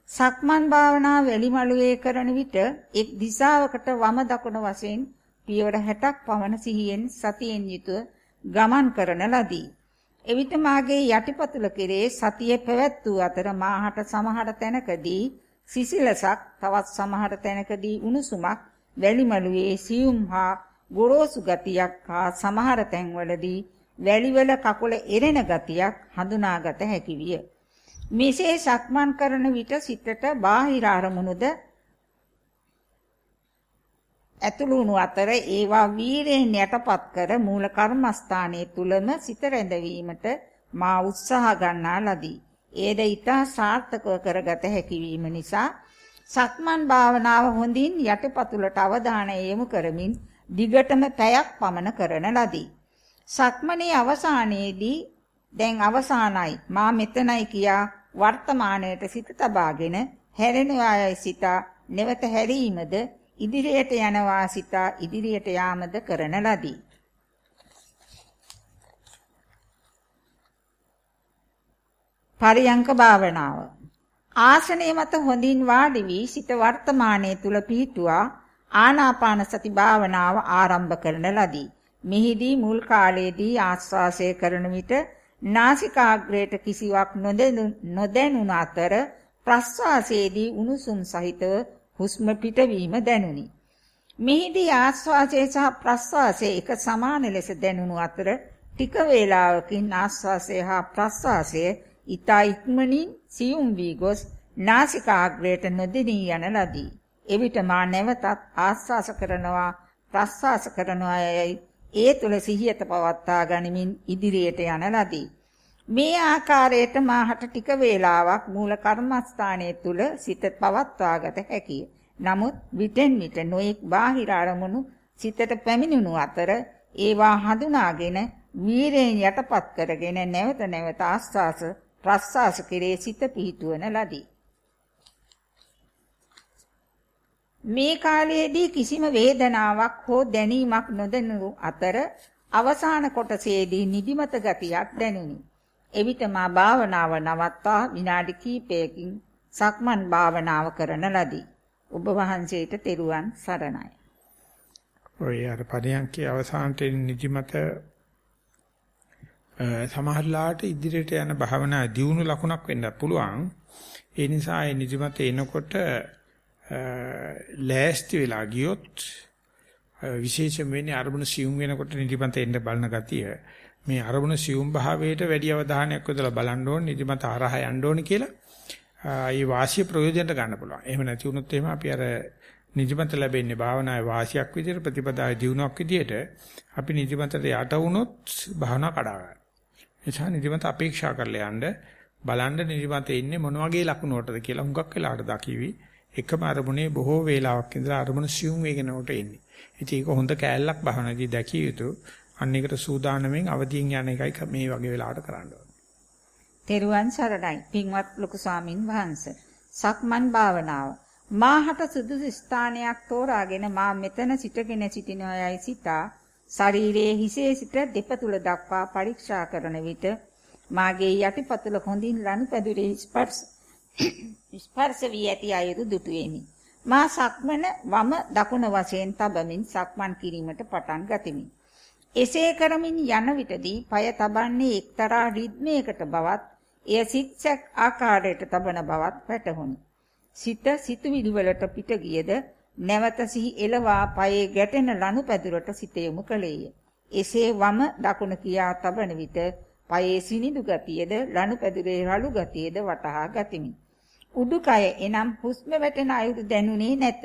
සක්මන් භාවනාව වැලිමලුවේ කරන විට එක් දිශාවකට වම දකුණ වශයෙන් පියවර 60ක් පමණ සිහියෙන් සතියෙන් යුතුව ගමන් කරන ලදී. එවිට මාගේ යටිපතුල කෙරේ සතිය පැවැත් වූ අතර මාහට සමහර තැනකදී සිසිලසක් තවත් සමහර තැනකදී උණුසුමක් වැලිමලුවේ සියුම් හා ගොරෝසු ගතියක් හා සමහර තැන්වලදී වැලිවල කකුල එරෙන ගතියක් හඳුනාගත හැකි විය. මෙසේ සක්මන් කරන විට සිතට බාහිර අරමුණුද ඇතුළු වුණු අතර ඒවා වීරයෙන් යටපත් කර මූල කර්මස්ථානයේ තුලම සිත රැඳවීමට මා උත්සාහ ගන්නා ලදී. ඒද ඊටා සාර්ථකව කරගත හැකි වීම නිසා සක්මන් භාවනාව හොඳින් යටිපතුලට අවධානය යොමු කරමින් දිගටම පැයක් පමණ කරන ලදී. සක්මනේ අවසානයේදී දැන් අවසానයි මා මෙතනයි කියා වර්තමානයට සිත තබාගෙන හැරෙනවායයි සිතා නැවත හැරීමද ඉදිරියට යනවා සිතා ඉදිරියට යාමද කරන ලදී. පරියංක භාවනාව ආසනයේ මත හොඳින් වාඩි වී සිත වර්තමානයේ තුල පිහිටුවා ආනාපාන සති භාවනාව ආරම්භ කරන ලදී. මෙහිදී මුල් කාලයේදී ආස්වාසය කරන විට නාසිකාග්‍රයට කිසිවක් නොදැනුන අතර ප්‍රස්වාසයේදී උණුසුම් සහිතව හුස්ම පිටවීම දැනුනි. මෙහිදී ආස්වාසය සහ ප්‍රස්වාසය එක සමාන ලෙස දැනුණු අතර ටික වේලාවකින් ආස්වාසය හා ප්‍රස්වාසය ඊතා ඉක්මනින් සියුම් වී ගොස් නාසිකාග්‍රයට නොදෙනී යන ලදී. එවිට මා නැවතත් ආස්වාස කරනවා ප්‍රස්වාස කරනවා යයි ඒ තුල සිහියත පවත්වා ගනිමින් ඉදිරියට යන ලදී. මේ ආකාරයට මාහට ටික වේලාවක් මූල කර්මස්ථානයේ තුල සිත පවත්වාගත හැකිය. නමුත් විටෙන් විට නොඑක් බාහිර අරමුණු සිතට පැමිණුණු අතර ඒවා හඳුනාගෙන වීරයෙන් යටපත් කරගෙන නැවත නැවත ආස්වාස ප්‍රස්වාස කෙරේ සිත පිහිටුවන ලදී. මේ කාලයේදී කිසිම වේදනාවක් හෝ දැනීමක් නොදැනුණු අතර අවසාන කොටසේදී නිදිමත ගතියක් දැනුනි. එවිට මා භාවනාව නවත්වා විනාඩි කිහිපයකින් සක්මන් භාවනාව කරන ලදී. ඔබ වහන්සේට තෙරුවන් සරණයි. ඔය අර පරියන්කේ අවසානයේ නිදිමත සමහරලාට ඉදිරියට යන භාවනා දියුණු ලකුණක් වෙන්න පුළුවන්. ඒ නිසා ඒ නිදිමත එනකොට ලෑස්ති වෙලා ගියොත් විශේෂයෙන් වෙන්නේ අරමුණ සියුම් වෙනකොට නිදිමත එන්න බලන ගතිය. මේ අරමුණ සියුම් භාවයට වැඩි අවධානයක් යොදලා බලන්න ඕනේ නිදිමත හරහා යන්න ඕනේ කියලා. ඒ වාසිය ප්‍රයෝජනට ගන්න පුළුවන්. එහෙම නැති වුණොත් එහෙම අපි අර නිදිමත ලැබෙන්නේ භාවනාවේ වාසියක් විදිහට ප්‍රතිපදාවේ දියුණුවක් විදිහට අපි නිදිමතට යට වුණොත් භාවනාව කඩා ගන්නවා. නිසා නිදිමත අපේක්ෂා කරලා යන්න බලන්න නිදිමත ඉන්නේ මොන වගේ ලකුණකටද කියලා හුඟක් වෙලාවට දකිවි. එකම අරමුණේ බොහෝ වේලාවක් ඉඳලා අරමුණ සියුම් වේගෙනකට එන්නේ. ඉතින් ඒක හොඳ කෑල්ලක් බහනදී දැකිය යුතු. අන්න ඒකට සූදානම්ෙන් අවදියෙන් යන එකයි මේ වගේ වෙලාවට කරන්න ඕනේ. තෙරුවන් සරණයි. පින්වත් ලොකු ස්වාමින් වහන්සේ. සක්මන් භාවනාව. මාහට සුදුසු ස්ථානයක් තෝරාගෙන මා මෙතන සිටගෙන සිටිනවායයි සිතා ශරීරයේ හිසේ සිට දෙපතුල දක්වා පරීක්ෂා කරන විට මාගේ යටිපතුල හොඳින් ලනුපැදුරේ ස්පර්ශ ස්පර්ශ වී ඇති අයුරු දුටුවෙමි. මා සක්මන වම දකුණ වශයෙන් තබමින් සක්මන් කිරීමට පටන් ගතිමි. එසේ කරමින් යන විටදී পায় තබන්නේ එක්තරා රිද්මයකට බවත් එය සික්සැක් ආකාරයට තබන බවත් වැටහුණි. සිත සිතුවිලි වලට පිට ගියද නැවත සිහි එළවා පයේ ගැටෙන ලනුපැදුරට සිත යොමු කළේය. එසේ වම දකුණ කියා තබන විට පයේ සිනිඳු ගතියද ලනුපැදුරේ රළු ගතියද වටහා ගතිමි. උඩුකය එනම් හුස්ම වැටෙන අයුරු දැනුනේ නැත.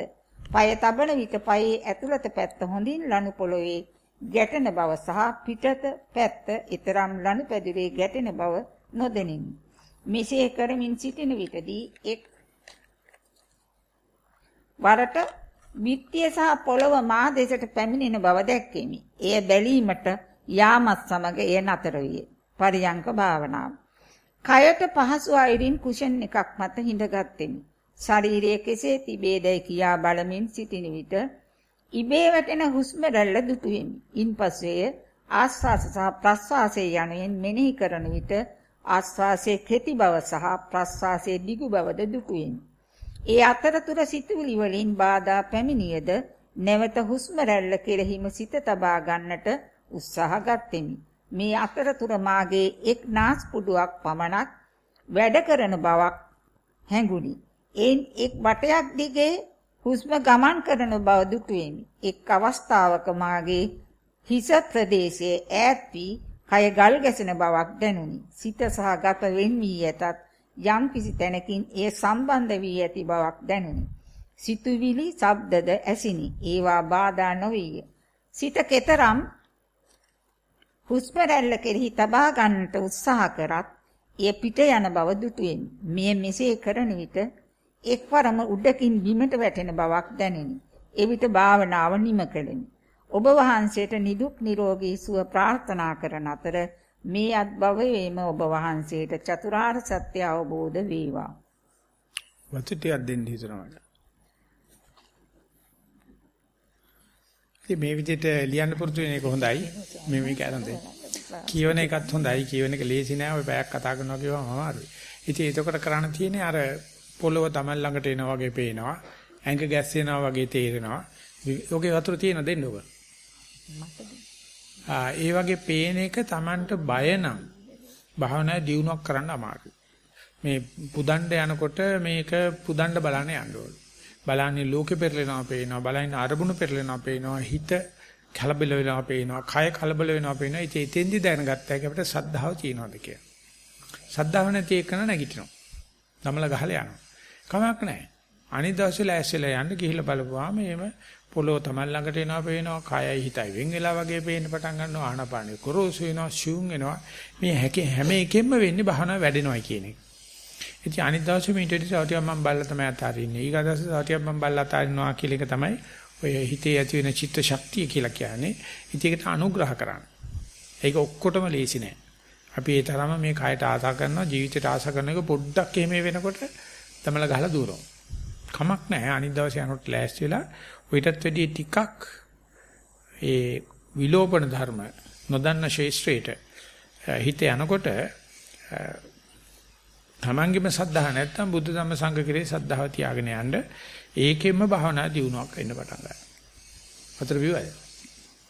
පය තබන විට පයේ ඇතුළත පැත්ත හොඳින් ලනු පොළවේ ගැටෙන බව සහ පිටත පැත්ත ඊතරම් ලනුපැදුරේ ගැටෙන බව නොදැනිනි. මෙසේ කරමින් සිටින විටදී එක් වරට විත්තිය සහ පොළව මා දෙසට පැමිණෙන බව දැක්කෙමි. එය බැලීමට යාමත් සමග එය නතර විය. පරියංක භාවනාව. කයට පහසු අයරින් කුෂන් එකක් මත හිඳගත්ෙමි. ශරීරයේ කෙසේ තිබේදයි කියා බලමින් සිටින විට ඉබේ වැටෙන හුස්ම රැල්ල දුටුවෙමි. ඉන්පසුය ආස්වාස සහ ප්‍රස්වාසයේ යනුවෙන් මෙනෙහි කරන විට ආස්වාසයේ කෙටි බව සහ ප්‍රස්වාසයේ දිගු බවද දුටුවෙමි. ඒ අතරතුර සිතුවිලි වලින් බාධා පැමිණියද නැවත හුස්ම රැල්ල කෙරෙහිම සිත තබා ගන්නට උත්සාහ ගත්ෙමි. මේ අතරතුර මාගේ එක් නාස්පුඩුවක් පමණක් වැඩ කරන බවක් හැඟුණි. එයින් එක් වටයක් දිගේ හුස්ම ගමන් කරන බව දුටුවෙමි. එක් අවස්ථාවක මාගේ හිස ප්‍රදේශයේ ඈත් වී කය ගල් ගැසෙන බවක් දැනුනි. සිත සහ ගත වෙන් වී ඇතත් යම් කිසි තැනකින් එය සම්බන්ධ වී ඇති බවක් දැනුනි. සිතුවිලි, ශබ්දද ඇසිනි. ඒවා බාධා නොවිය. සිත කෙතරම් හුස්ම රැල්ල කෙරෙහි තබා ගන්නට උත්සාහ කරත් එය පිට යන බව දුටුවෙමි. මෙය මෙසේ කරන විට එක්වරම උඩකින් බිමට වැටෙන බවක් දැනිනි. එවිට භාවනාව නිම කෙලෙමි. ඔබ වහන්සේට නිදුක් නිරෝගී සුව ප්‍රාර්ථනා කරන අතර මේ අත්භවයේම ඔබ වහන්සේට චතුරාර්ය සත්‍ය අවබෝධ වේවා. වතුටියක් දෙන්න හිතනවා. ඉතින් මේ විදිහට ලියන්න පුරුදු වෙන එක හොඳයි. මේ මේක අරන් දෙන්න. කියවන එකත් හොඳයි. කියවන එක ලේසි නෑ. ඔය පැයක් කතා කරනවා කියවම අමාරුයි. ඉතින් ඒකට කරන්න තියෙන්නේ අර පොළව Taman ළඟට එනවා වගේ පේනවා. ඇඟ ගැස්සෙනවා වගේ තේරෙනවා. ඔගේ වතුර තියෙන දෙන්න ඔබ. ආ ඒ වගේ පේන එක Tamanට බය නම් භාවනා දියුණුවක් කරන්න අමාරුයි. මේ පුදණ්ඩ යනකොට මේක පුදණ්ඩ බලන්න යන්න ඕනේ. බලන්නේ ලෝකෙ පෙරලෙනවා පේනවා බලන්නේ අරමුණු පෙරලෙනවා පේනවා හිත කලබල වෙනවා පේනවා කය කලබල වෙනවා පේනවා ඉතින් එතෙන්දි දැනගත්තා ඒක අපිට සද්ධාව තියනවාද කියලා. සද්ධාව නැති එකන නැගිටිනවා. දමල ගහලා යනවා. කමක් නැහැ. අනිත් දවසේ ලෑස්තිලා යන්න ගිහිල්ලා බලපුවාම එහෙම පොළොව තමයි ළඟට එනවා පේනවා කයයි හිතයි වෙන් වෙලා වගේ පේන්න පටන් ගන්නවා ආනපානෙ කොරෝසු වෙනවා ෂුන් වෙනවා මේ හැම එකෙම වෙන්නේ භාවනාව වැඩෙනවයි කියන එක. ඉතින් අනිත් දවසේ මේ ඊට ඉස්සෙල්ලා ටිකක් මම බල්ලා තමයි අතාරින්නේ. ඊගා දවසේ ටිකක් මම බල්ලා අතාරිනවා කියලා එක තමයි ඔය හිතේ ඇති වෙන චිත්ත ශක්තිය කියලා කියන්නේ. ඉතින් ඒකට අනුග්‍රහ කරන්න. ඒක ඔක්කොටම ලේසි නෑ. අපි ඒ තරම මේ කයට ආසා කරනවා ජීවිතයට ආසා කරන එක පොඩ්ඩක් එහෙම වෙනකොට තමල ගහලා දూరుම්. කමක් නැහැ. අනිත් දවසේ යනකොට ලෑස්ති වෙලා ඔయితත් වැඩි ටිකක් ඒ විලෝපන ධර්ම නොදන්න ශේෂ්ත්‍රයට හිත යනකොට තමන්ගේම සද්ධා නැත්තම් බුද්ධ ධම්ම සංඝ කෙරේ සද්ධාව තියාගෙන යන්න ඒකෙන්ම භාවනා දියුණුවක් වෙන්න පටන් ගන්නවා. අතර විවය.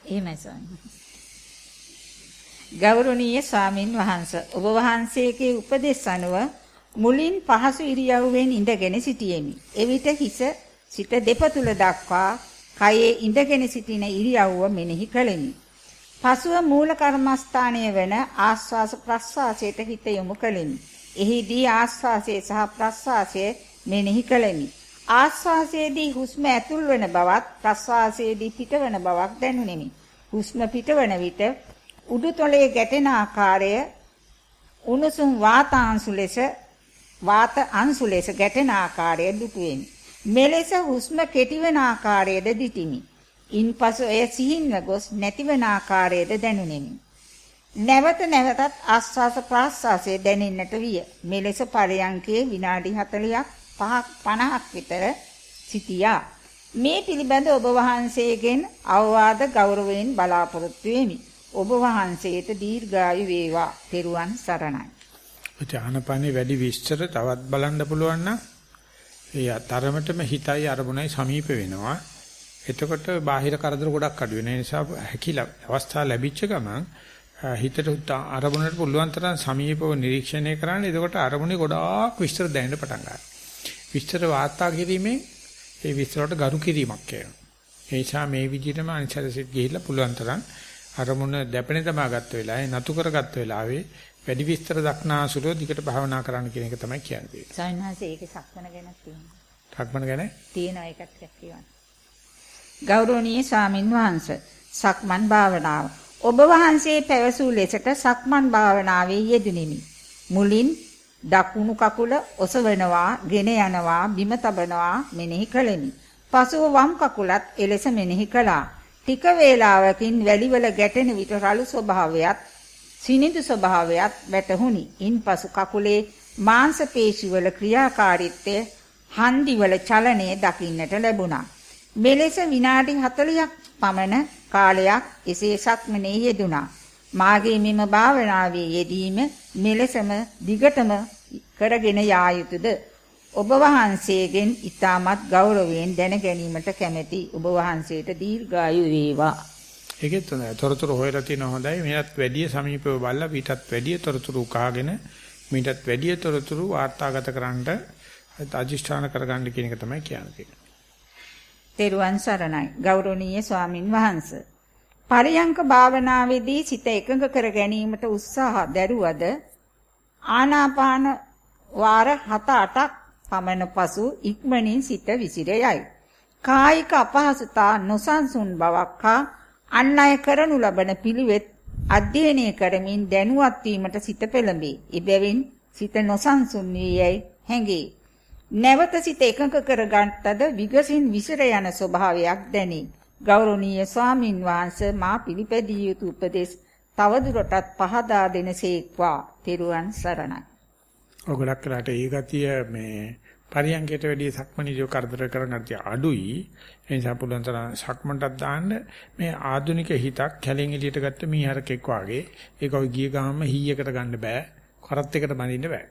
එහෙමයි ස්වාමී. ගෞරවනීය ස්වාමින් වහන්සේ ඔබ වහන්සේගේ උපදෙස් අනුව මුලින් පහසු ඉරියව්වෙන් ඉඳගෙන සිටියෙමි. එවිට හිස සිට දෙපතුල දක්වා කයේ ඉඳගෙන සිටින ඉරියව්ව මෙනෙහි කළෙමි. පසුව මූල කර්මස්ථානය වන ආස්වාස ප්‍රස්වාසයට හිත යොමු කළෙමි. එහිදී ආස්වාසය සහ ප්‍රස්වාසය මෙනෙහි කළෙමි. ආස්වාසයේදී හුස්ම ඇතුල් වන බවත් ප්‍රස්වාසයේදී පිටවන බවක් දැනුනිමි. හුස්ම පිටවන විට උඩුතොලේ ගැටෙන ආකාරය උණුසුම් වාතාංශු ලෙස වාත අංශු ලෙස ගැටෙන ආකාරය දුටුවෙමි. මෙලෙස හුස්ම කෙටිවන ආකාරයද දිටිමි. ඉන්පසු එය සිහින්ව ගොස් නැතිවන ආකාරයද දැනුනෙමි. නැවත නැවතත් ආස්වාස ප්‍රාස්වාසයේ දැනෙන්නට විය. මෙලෙස පරයන්කේ විනාඩි 40ක් 50ක් විතර සිටියා. මේ පිළිබඳ ඔබ වහන්සේගෙන් අවවාද ගෞරවයෙන් බලාපොරොත්තු වෙමි. ඔබ වහන්සේට දීර්ඝායු වේවා. තෙරුවන් සරණයි. ආනපනේ වැඩි විස්තර තවත් බලන්න පුළුවන් නම් ඒ තරමටම හිතයි අරමුණයි සමීප වෙනවා. එතකොට බාහිර කරදර ගොඩක් අඩු වෙන නිසා හැකිලා අවස්ථාව ලැබිච්ච ගමන් හිතට අරමුණට පුළුවන් තරම් සමීපව නිරීක්ෂණය කරන්න. එතකොට අරමුණේ ගොඩාක් විස්තර දැනෙන්න පටන් ගන්නවා. විස්තර වාර්තා කිරීමෙන් ඒ විස්තරට ගරු කිරීමක් වෙනවා. ඒ නිසා මේ විදිහටම අනිසරසෙත් ගිහිල්ලා පුළුවන් තරම් අරමුණ දැපෙන තමා ගත්ත වෙලාවේ නතු කරගත්ත වෙලාවේ වැඩි විස්තර දක්නාසුලෝ දිකට භාවනා කරන්න කියන එක තමයි කියන්නේ. සායනහසේ ඒකේ සක්මන ගැන තියෙනවා. සක්මන ගැන? තියෙනවා ඒකත් ටිකක් කියවන්න. ගෞරවනීය ස්වාමින් වහන්සේ සක්මන් භාවනාව. ඔබ වහන්සේ පැවසූ ලෙසට සක්මන් භාවනාවේ යෙදුණෙමි. මුලින් දකුණු කකුල ඔසවනවා, ගෙන යනවා, බිම තබනවා මෙනෙහි කළෙමි. පසුව වම් කකුලත් එලෙස මෙනෙහි කළා. ටික වේලාවකින් වැලිවල ගැටෙන විට රළු ස්වභාවයත් සිනිඳු ස්වභාවයත් වැටහුණි. ඉන්පසු කකුලේ මාංශ පේශිවල ක්‍රියාකාරීත්වය හන්දිවල චලනය දකින්නට ලැබුණා. මෙලෙස විනාඩි 40ක් පමණ කාලයක් එසේ සක්මනේ යෙදුණා. මාගේ මෙම භාවනාවේ යෙදීම මෙලෙසම දිගටම කරගෙන යා යුතුයද ඔබ වහන්සේගෙන් ඊටමත් ගෞරවයෙන් දැන ගැනීමට කැමැති ඔබ වහන්සේට දීර්ඝායු වේවා. ඒකෙත් හොඳයි. තොරතුරු හොයලා තියෙන හොඳයි. මෙයත් වැඩි සමීපව බලලා ඊටත් වැඩි තොරතුරු කාගෙන මීටත් වැඩි තොරතුරු වාර්තාගත කරන්නට අධිෂ්ඨාන කරගන්න කියන එක තමයි කියන්නේ. තෙරුවන් සරණයි. ගෞරවනීය ස්වාමින් වහන්සේ. පරියංක භාවනාවේදී සිත එකඟ කර ගැනීමට උත්සාහ දැරුවද ආනාපාන වාර 7-8ක් පමණ පසු ඉක්මනින් සිත විසිරයයි. කායික අපහසුතා නොසන්සුන් බවක් හා අන් අය කරනු ලබන පිළිවෙත් අධ්‍යයනය කරමින් දැනුවත් වීමට සිත පෙළඹේ. එබැවින් සිත නොසන්සුන් වී යයි හැඟේ. නැවත සිත එකඟ කරගත්තද විගසින් විසිර යන ස්වභාවයක් දැනේ. ගෞරවනීය ස්වාමින් වහන්සේ මා පිළිපැදිය යුතු උපදෙස් තවදුරටත් පහදා දෙනසේක්වා. තෙරුවන් සරණයි. ඔගලක් කරාට ඒ ගතිය මේ පරියන්කයට වැඩිය සක්මණේජෝ කරදර කරන ගතිය අඩුයි. ඒ නිසා පුළුවන් තරම් සක්මණටත් දාන්න මේ ආධුනික හිතක් කැලෙන් එළියට ගත්ත මීහරකෙක් වාගේ ඒක ඔය ගිය ගාම හීයකට ගන්න බෑ. කරත් එකට බඳින්න බෑ.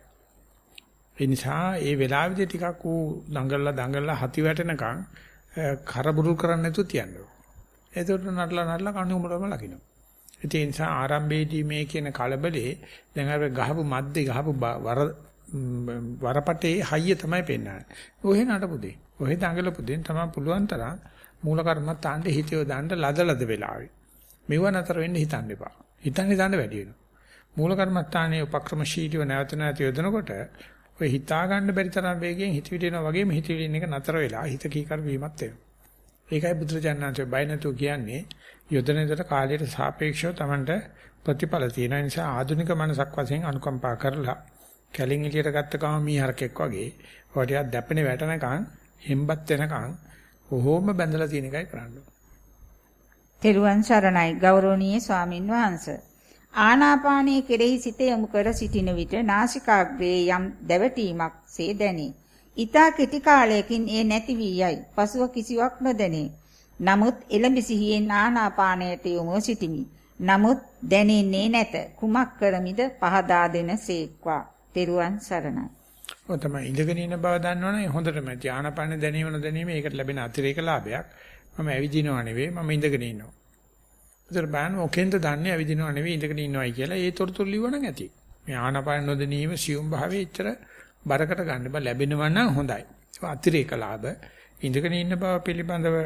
ඒ නිසා ඒ වෙලාවෙදි ටිකක් ඌ දඟලලා දඟලලා හති වැටෙනකන් කරබුරු කරන්න නැතුව තියන්න ඕන. එතකොට නටලා නටලා කණු උඹලම ලකිනවා. ඒ නිසා ආරම්භයේදී මේ කියන කලබලේ දැන් අර ගහපු මැද්දේ ගහපු වර වරපටේ හයිය තමයි පෙන්නන්නේ. ඔහෙ නටපු දෙයි. ඔහෙ දඟලපු දෙයින් තමයි පුළුවන් තරම් මූල කර්මත්තාන්ට හිතියෝ දාන්න ලදලද වෙලාවේ. මෙව නතර වෙන්න හිතන්න එපා. හිතන්නේ දාන්න වැඩි වෙනවා. මූල කර්මත්තානේ උපක්‍රමශීලීව නැවත නැවත යොදනකොට ඔය හිතා ගන්න බැරි තරම් වේගයෙන් හිත විදිනවා වගේම හිත විදින එක නතර වෙලා හිත කීකර වීමක් වෙනවා. ඒකයි බුදුරජාණන්සේ බය නැතුව කියන්නේ යොදනේතර කාලයට සාපේක්ෂව Tamanට ප්‍රතිඵල තියෙන නිසා ආධුනික මනසක් වශයෙන් අනුකම්පා කරලා කැලින් එළියට ගත්ත ගම මීහරකෙක් වගේ ඔටියක් දැපෙනේ වැටෙනකන් හෙම්බත් වෙනකන් කොහොම බැඳලා තියෙන එකයි කරන්නේ. තෙරුවන් සරණයි ගෞරවනීය ස්වාමින් වහන්සේ. ආනාපානයේ කෙරෙහි සිත යොමු කර සිටින විට නාසිකාග්‍රයේ යම් දැවටීමක් සේ දැනේ. ඊතා කෙටි කාලයකින් ඒ නැති වී යයි. පසුව කිසිවක් නොදැනේ. නමුත් එළඹ සිහියෙන් ආනාපානයට යොමුව සිටිමි. නමුත් දැනෙන්නේ නැත. කුමක් කරමිද පහදා දෙන සේක්වා. තෙරුවන් සරණයි. ඔය තමයි ඉඳගෙන ඉන්න බව දන්නවනේ හොඳටම ඇති. ආනාපාන දැනීම නොදැනීම ඒකට ලැබෙන අතිරේක ලාභයක්. මම ඇවිදිනව නෙවෙයි මම ඉඳගෙන ඉන්නවා. ඒතර බෑන ඔකෙන්ද දන්නේ ඇවිදිනව නෙවෙයි ඉඳගෙන ඉන්නවයි කියලා ඒ තොරතුරු ලිව්වනම් ඇති. මේ ආනාපාන නොදැනීම සියුම් භාවයේ ඉතර බරකට ගන්න බෑ ලැබෙනවා නම් හොඳයි. අතිරේක ලාභ ඉඳගෙන ඉන්න බව පිළිබඳව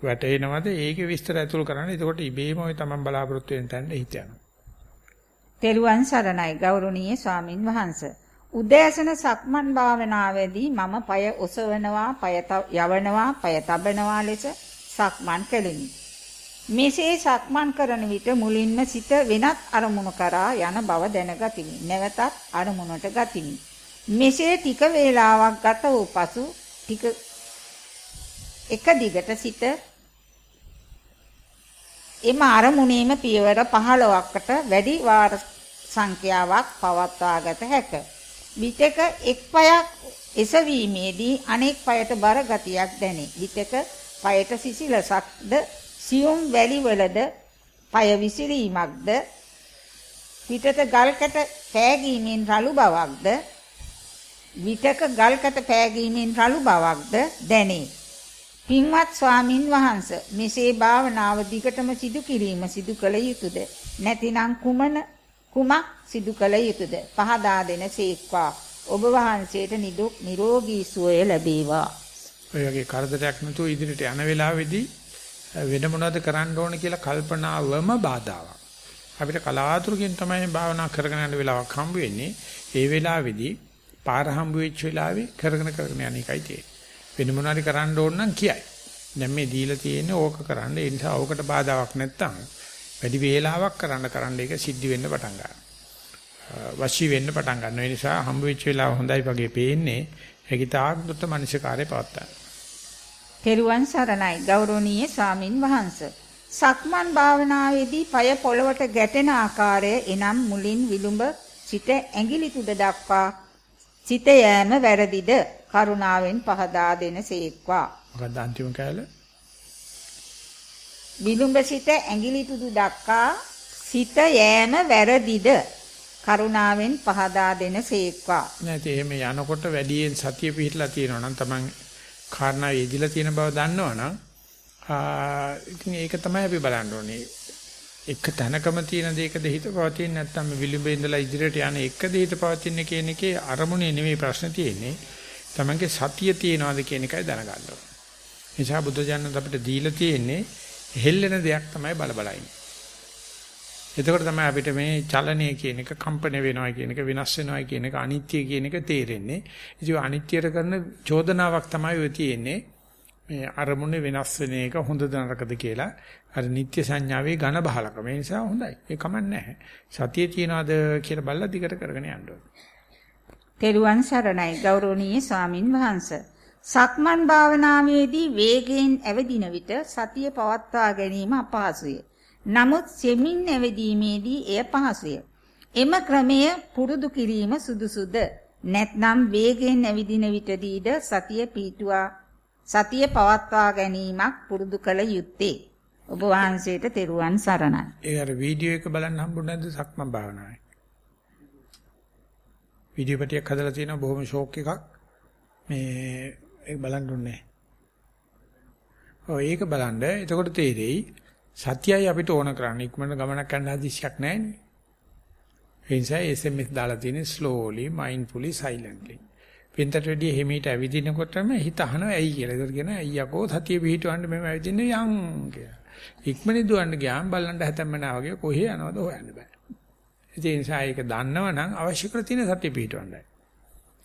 වැටෙනවද ඒකේ විස්තර ඇතුල් කරන්න. එතකොට ඉබේම ඔය තමන් බලාපොරොත්තු වෙන තැනට හිත යනවා. තෙරුවන් සරණයි ගෞරවනීය ස්වාමින් වහන්සේ. උදෑසන සක්මන් භාවනාවේදී මම পায় ඔසවනවා, পায় යවනවා, পায় තබනවා ලෙස සක්මන් කෙලිමි. මෙසේ සක්මන් කරන විට මුලින්ම සිත වෙනත් අරමුණු කරා යන බව දැනගතිමි. නැවතත් අරමුණට ගතිමි. මෙසේ ටික වේලාවක් ගත වූ පසු ටික එක දිගට සිත එම අරමුණේම පියවර 15කට වැඩි වාර සංඛ්‍යාවක් පවත්වාගත හැක. විතක එක් පයක් එසවීමේදී අනෙක් පයට බර ගතියක් දැනේ. විතක පයට සිසිලසක්ද සියුම් වැලිවලද පය විසිරීමක්ද පිටත ගල්කට පෑගීමෙන් රළු බවක්ද විතක ගල්කට පෑගීමෙන් රළු බවක්ද දැනේ. පින්වත් ස්වාමින් වහන්ස මෙසේ භාවනාව දිගටම සිදු කිරීම සිදු කළ යුතුයද නැතිනම් කුමන කුමක් සිදු කළ යුතුයද පහදා දෙන සීක්වා. ඔබ වහන්සේට නිදුක් නිරෝගී සුවය ලැබේවා. ඔය වගේ කරදරයක් නැතුව ඉදිරියට යන වෙලාවේදී වෙන මොනවද කරන්න ඕන කියලා කල්පනාවම බාධාවක්. අපිට කලාතුරකින් තමයි භාවනා කරගෙන යන වෙලාවක් හම්බ වෙන්නේ. ඒ වෙලාවේදී පාර හම්බ වෙච්ච වෙලාවේ කරගෙන කරගෙන යන එකයි තියෙන්නේ. වෙන මොනවාරි කරන්න ඕන නම් කියයි. දැන් මේ දීලා තියෙන්නේ ඕක කරන්න. ඒ නිසා ඕකට බාධාවක් නැත්තම් වැඩි වේලාවක් කරන්න කරන්න ඒක සිද්ධ වෙන්න පටන් ගන්නවා. වශී වෙන්න පටන් ගන්නවා. ඒ නිසා හම්බ වෙච්ච වෙලාව හොඳයි වගේ පේන්නේ. ඒකිතාක් දුත මනසකාරය පවත්තා. තෙරුවන් සරණයි ගෞරවනීය ස්වාමින් වහන්සේ. සක්මන් භාවනාවේදී পায় පොළවට ගැටෙන ආකාරය එනම් මුලින් විලුඹ සිට ඇඟිලි තුඩ දක්වා සිත යෑම වැරදිද? කරුණාවෙන් පහදා දෙන සේක්වා. මොකක්ද අන්තිම කෑල්ල? විලුඹ සිට ඇඟිලි තුඩු දක්වා සිත යෑම වැරදිද? කරුණාවෙන් පහදා දෙන සේක්වා. නැත්නම් එහෙම යනකොට වැඩියෙන් සතිය පිහිටලා තියෙනවා නම් Taman කාරණා වේදිලා තියෙන බව දන්නවනම් ඉතින් ඒක තමයි අපි බලන්න ඕනේ. එක තැනකම තියෙන දෙයකද හිත පවතින්නේ නැත්නම් විලිඹේ ඉඳලා ඉදිරියට යන එකද හිත පවතින්නේ කියන එකේ අරමුණේ නෙමෙයි ප්‍රශ්න තියෙන්නේ. Tamange සතිය තියනවාද කියන එකයි දැනගන්න ඕනේ. නිසා බුද්ධ ජානක අපිට දීලා තියෙන්නේ හෙල්ලෙන දෙයක් තමයි බල බල ඉන්නේ. එතකොට තමයි අපිට මේ චලනය කියන එක කම්පන වෙනවා කියන එක විනාශ වෙනවා කියන එක අනිත්‍ය කියන එක තේරෙන්නේ. ඉතින් අනිත්‍යර කරන චෝදනාවක් තමයි ඔය තියෙන්නේ. මේ අරමුණේ වෙනස් වෙන එක හොඳද නරකද කියලා අර නිත්‍ය සංඥාවේ ඝන බහලකම. ඒ නිසා හොඳයි. ඒ කමක් නැහැ. සතිය තියනවාද කියලා බලලා දිගට කරගෙන යන්න ඕනේ. තෙරුවන් සරණයි ගෞරවනීය ස්වාමින් වහන්සේ. සක්මන් භාවනාවේදී වේගයෙන් ඇවිදින විට සතිය පවත්වා ගැනීම අපහසුය. නමුත් සෙමින් ඇවිදීමේදී එය පහසුය. එම ක්‍රමය පුරුදු කිරීම සුදුසුද? නැත්නම් වේගයෙන් ඇවිදින විටදීද සතිය පීටුවා සතිය පවත්වා ගැනීමක් පුරුදු කළ යුත්තේ. ඔබ වහන්සේට තෙරුවන් සරණයි. ඒ අර වීඩියෝ එක බලන්න හම්බුනේ නැද්ද සක්මන් භාවනාවේ? වීඩියෝ පිටියක් හදලා තියෙනවා බොහොම ෂෝක් එකක්. මේ ඒක බලන්න ඕනේ. ඔය ඒක බලන්න එතකොට තේරෙයි සත්‍යයි අපිට ඕන කරන්නේ ඉක්මනට ගමනක් යන්න හදිසියක් නැහැනේ. ඒ නිසා SMS දාලා තියෙන්නේ slowly mindfully silently. පින්තට වැඩි හිමීට ඇවිදිනකොටම හිත අහනවා ඇයි කියලා. ඒකට කියනවා අයියකෝ සතිය පිහිටවන්න මෙහෙම ඇවිදින්නේ යන් කියලා. ඉක්මනින් දුවන්න ගියාම බලන්න හැතැම්මනා වගේ කොහේ යනවද හොයන්න බෑ. ඒ නිසා ඒක දන්නවනම් අවශ්‍ය කර තියෙන සතිය පිහිටවන්නයි.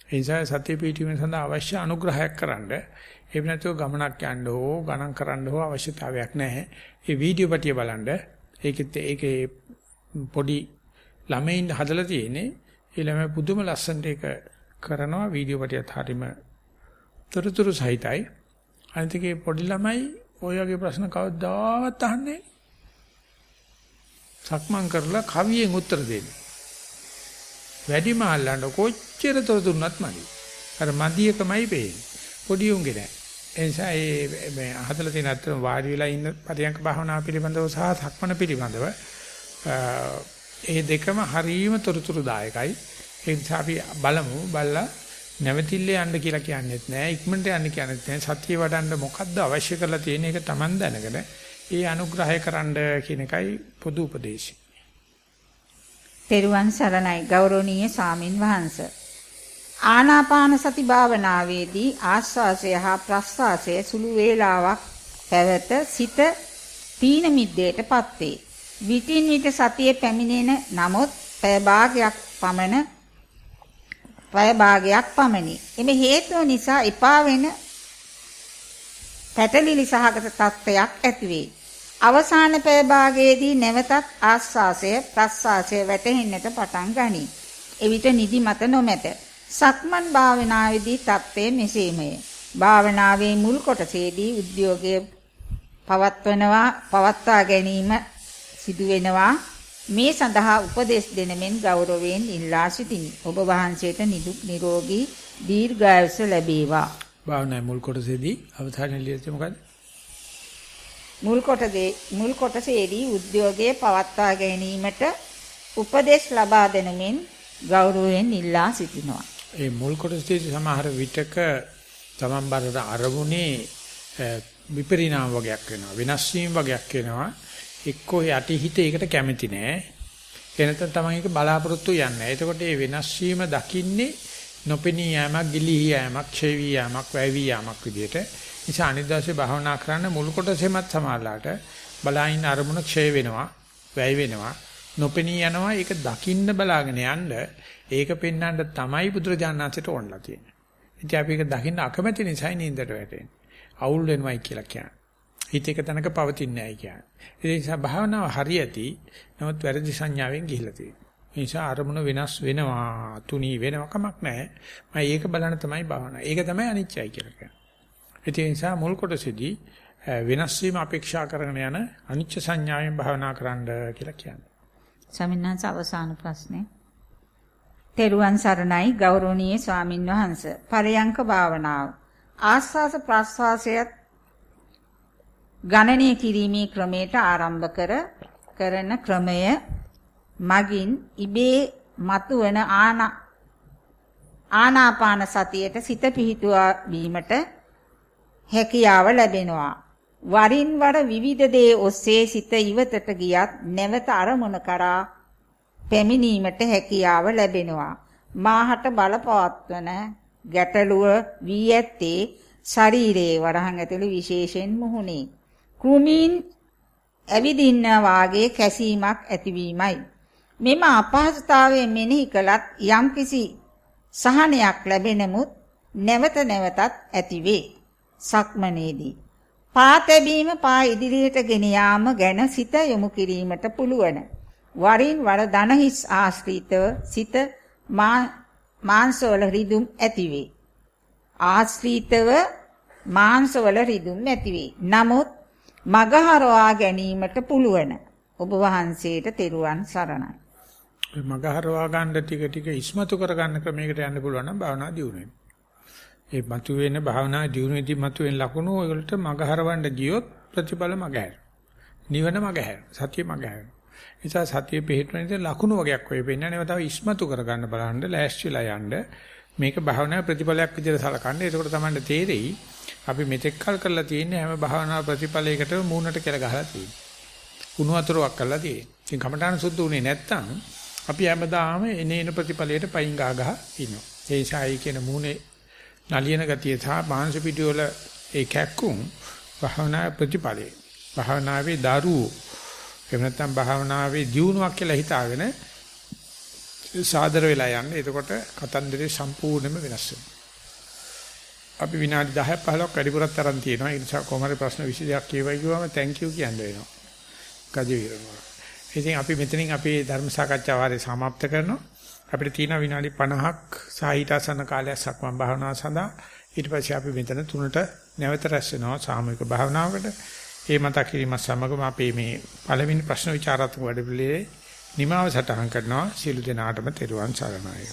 ඒ නිසා සතිය පිහිටීම සඳහා අවශ්‍ය අනුග්‍රහයක් කරන්න එහෙම නැතුව ගමනක් යන්න හෝ ගණන් කරන්න හෝ අවශ්‍යතාවයක් නැහැ. ඒ වීඩියෝ පිටිය බලන්න ඒකෙත් ඒකේ පොඩි ළමයින් හදලා තියෙන්නේ ඒ ළමයි පුදුම ලස්සනට ඒක කරනවා වීඩියෝ පිටියත් හරීම තොරතුරු සහිතයි. අනිත් පොඩි ළමයි ඔය වගේ ප්‍රශ්න කවදාවත් අහන්නේ සක්මන් කරලා කවියෙන් උත්තර දෙන්නේ. වැඩිම අල්ලන්න කොච්චර තොරතුරුනත් මදි. අර මදියකමයි පේන්නේ. පොඩි උන්ගේ නෑ. ඒ නිසා මේ මේ හදලා තියෙන අතර වාඩි වෙලා ඉන්න පරියන්ක භාවනාව පිළිබඳව සහ සක්මන පිළිබඳව ඒ දෙකම හරීම තොරතුරුදායකයි. ඒ නිසා අපි බලමු බලලා නැවතිල්ල යන්න කියලා කියන්නේත් නෑ ඉක්මනට යන්න කියන්නේත් නෑ සතිය වඩන්න මොකද්ද අවශ්‍ය කරලා තියෙන එක Taman දැනගෙන ඒ අනුග්‍රහය කරන්න කියන එකයි පොදු උපදේශය. තෙරුවන් සරණයි ගෞරවනීය සාමින් වහන්සේ ආනාපාන සති භාවනාවේදී ආස්වාසය හා ප්‍රස්වාසය සුළු වේලාවක් පැවත සිත තීන මිද්දේටපත් වේ. විටින් විට සතිය පැමිණෙන නමුත් පැය භාගයක් පමණ පැය භාගයක් පමණි. එමෙ හේතුව නිසා එපා වෙන පැටලිලි සහගත තත්ත්වයක් ඇතිවේ. අවසාන පැය භාගයේදී නැවතත් ආස්වාසය ප්‍රස්වාසය වැටෙන්නට පටන් ගනී. එවිට නිදි මත නොමැත. සක්මන් භාවනාවේදී තත්ත්වය මෙසේමය. භාවනාවේ මුල් කොටසේදී උද්‍යෝගයේ පවත්වනවා පවත්වා ගැනීම සිදු වෙනවා මේ සඳහා උපදෙස් දෙනමෙන් ගෞරවයෙන් ඉල්ලා සිටිමි. ඔබ වහන්සේට නිදුක් නිරෝගී දීර්ඝායුෂ ලැබේවා. භාවනා මුල් කොටසේදී අවධානය ලියන්නේ මොකද්ද? මුල් කොටසේ මුල් කොටසේදී උද්‍යෝගයේ පවත්වා ගැනීමට උපදෙස් ලබා දෙනමින් ගෞරවයෙන් ඉල්ලා සිටිනවා. ඒ මුල් කොටසේදී සමහර විටක තමන් බරට අරමුණේ විපරිණාම වගේක් වෙනවා වෙනස් වීම වගේක් වෙනවා එක්කෝ යටි හිත ඒකට කැමති නෑ එනතන තමයි ඒක බලාපොරොත්තු යන්නේ. එතකොට මේ වෙනස් වීම දකින්නේ නොපෙනී යෑමක්, ගිලිහි යෑමක්, ක්ෂය වී යෑමක්, වැය වී යෑමක් විදිහට. නිසා අනිත් දවසේ භාවනා කරන්න මුල් කොටසෙමත් සමාලාට බලායින් අරමුණ ක්ෂය වෙනවා, වැය වෙනවා, නොපෙනී යනවා. ඒක දකින්න බලාගෙන යන්න ඒක පෙන්වන්න තමයි බුදුරජාණන්සේට ඕනලා තියෙන්නේ. ඉතින් අපි ඒක දකින්න අකමැති නිසායි නින්දට වැටෙන්නේ. අවුල් වෙනවයි කියලා කියන්නේ. හිත එක තැනක පවතින්නේ නැහැ කියන්නේ. ඒ නිසා භාවනාව හරියටි නමුත් වැරදි සංඥාවෙන් ගිහිලා තියෙනවා. ඒ නිසා අරමුණ වෙනස් වෙනවා, තුනී වෙනවා කමක් නැහැ. මම ඒක බලන තමයි භාවනාව. ඒක තමයි අනිත්‍යයි කියලා කියන්නේ. ඒ නිසා මුල් කොටසේදී වෙනස් වීම අපේක්ෂා කරගෙන යන අනිච්ච සංඥාවෙන් භාවනා කරන්න කියලා කියන්නේ. ස්වාමීන් අවසාන ප්‍රශ්නේ. තෙරුවන් සරණයි ගෞරවනීය ස්වාමින් වහන්සේ. පරයන්ක භාවනාව. ආස්වාස ප්‍රස්වාසයත් ගණනය කිරීමේ ක්‍රමයට ආරම්භ කර කරන ක්‍රමය මගින් ඉබේ මතුවන ආනාපාන සතියට සිත පිහිටුවා බීමට හැකියාව ලැබෙනවා. වරින් වර විවිධ දේ ඔස්සේ සිත ඉවතට ගියත් නැවත අරමුණ කරා පැමිණීමට හැකියාව ලැබෙනවා. මාහට බලපවත්වන ගැටලුව වී ඇත්තේ ශරීරයේ වරහන් ඇතුළේ විශේෂයෙන් මුහුණේ. කුමීන් ඇවිදින්න වාගේ කැසීමක් ඇතිවීමයි. මෙම අපහසුතාවය මෙනෙහි කළත් යම්කිසි සහනයක් ලැබෙනමුත් නැවත නැවතත් ඇතිවේ. සක්මනේදී පා තැබීම පා ඉදිරියට ගෙන යාම ගැන සිත යොමු කිරීමට පුළුවන්. වරින් වර දනහිස් ආශ්‍රිතව සිත මාංශවල රිදුම් ඇතිවේ. ආශ්‍රිතව මාංශවල රිදුම් ඇතිවේ. නමුත් මගහරවා ගැනීමට පුළුවන්. ඔබ වහන්සේට තෙරුවන් සරණයි. මගහරවා ගන්න ටික ටික ඉස්මතු කර ගන්න ක්‍රමයකට යන්න පුළුවන් නම් භාවනා දියුණු වෙනවා. ඒ මතුවෙන භාවනා දියුණුවේදී මතුවෙන ලකුණු ඔයගලට මගහරවන්න ගියොත් ප්‍රතිඵල මගහැර. නිවන මගහැර. සතිය මගහැර. නිසා සතිය පිළිතුරන ඉතින් ලකුණු වගේක් වෙයි වෙන්නේ නැව තව ඉස්මතු කර ගන්න බලන්න ලෑස්තිලා යන්න මේක භාවනා ප්‍රතිඵලයක් විදිහට සලකන්න. එතකොට තමයි තේරෙයි අපි මෙතෙක් කල් කරලා තියෙන හැම භාවනා ප්‍රතිඵලයකට මූණට කියලා ගහලා තියෙන්නේ. කුණු වතුරක් කරලා තියෙන්නේ. ඉතින් කමඨාන සුද්ධ උනේ නැත්තම් අපි හැමදාම එනේන ප්‍රතිඵලයට පයින් ගහ ගහ ඉන්නවා. ඒ නිසායි කියන මූණේ නලියන ගතිය සහ මාංශ පිටිවල ඒ කැක්කුම් භාවනා ප්‍රතිඵලේ. භාවනාවේ දරුවෝ එහෙම නැත්නම් භාවනාවේ දියුණුවක් කියලා හිතාගෙන සාදර වෙලා යන්නේ. එතකොට කතන්දරේ සම්පූර්ණයෙන්ම වෙනස් වෙනවා. අපි විනාඩි 10ක් 15ක් වැඩිපුරත් තරම් තියෙනවා. ඒ නිසා කොහොමද ප්‍රශ්න 22ක් කියවයි කිව්වම thank you කියන්න වෙනවා. ගජවිරනවා. ඉතින් අපි මෙතනින් අපේ ධර්ම සාකච්ඡා වාරය સમાપ્ત කරනවා. අපිට තියෙන විනාඩි 50ක් සාහිත්‍යසන කාලයක් සක්මන් භාවනාව සඳහා ඊට පස්සේ අපි මෙතන තුනට නැවත රැස් වෙනවා සාමූහික භාවනාවකට. ඒ මතක් කිරීමත් සමගම අපි මේ පළවෙනි ප්‍රශ්න විචාරාත්මක වැඩපිළිවෙලේ නිමාව සටහන් කරනවා. සියලු දෙනාටම තෙරුවන් සරණයි.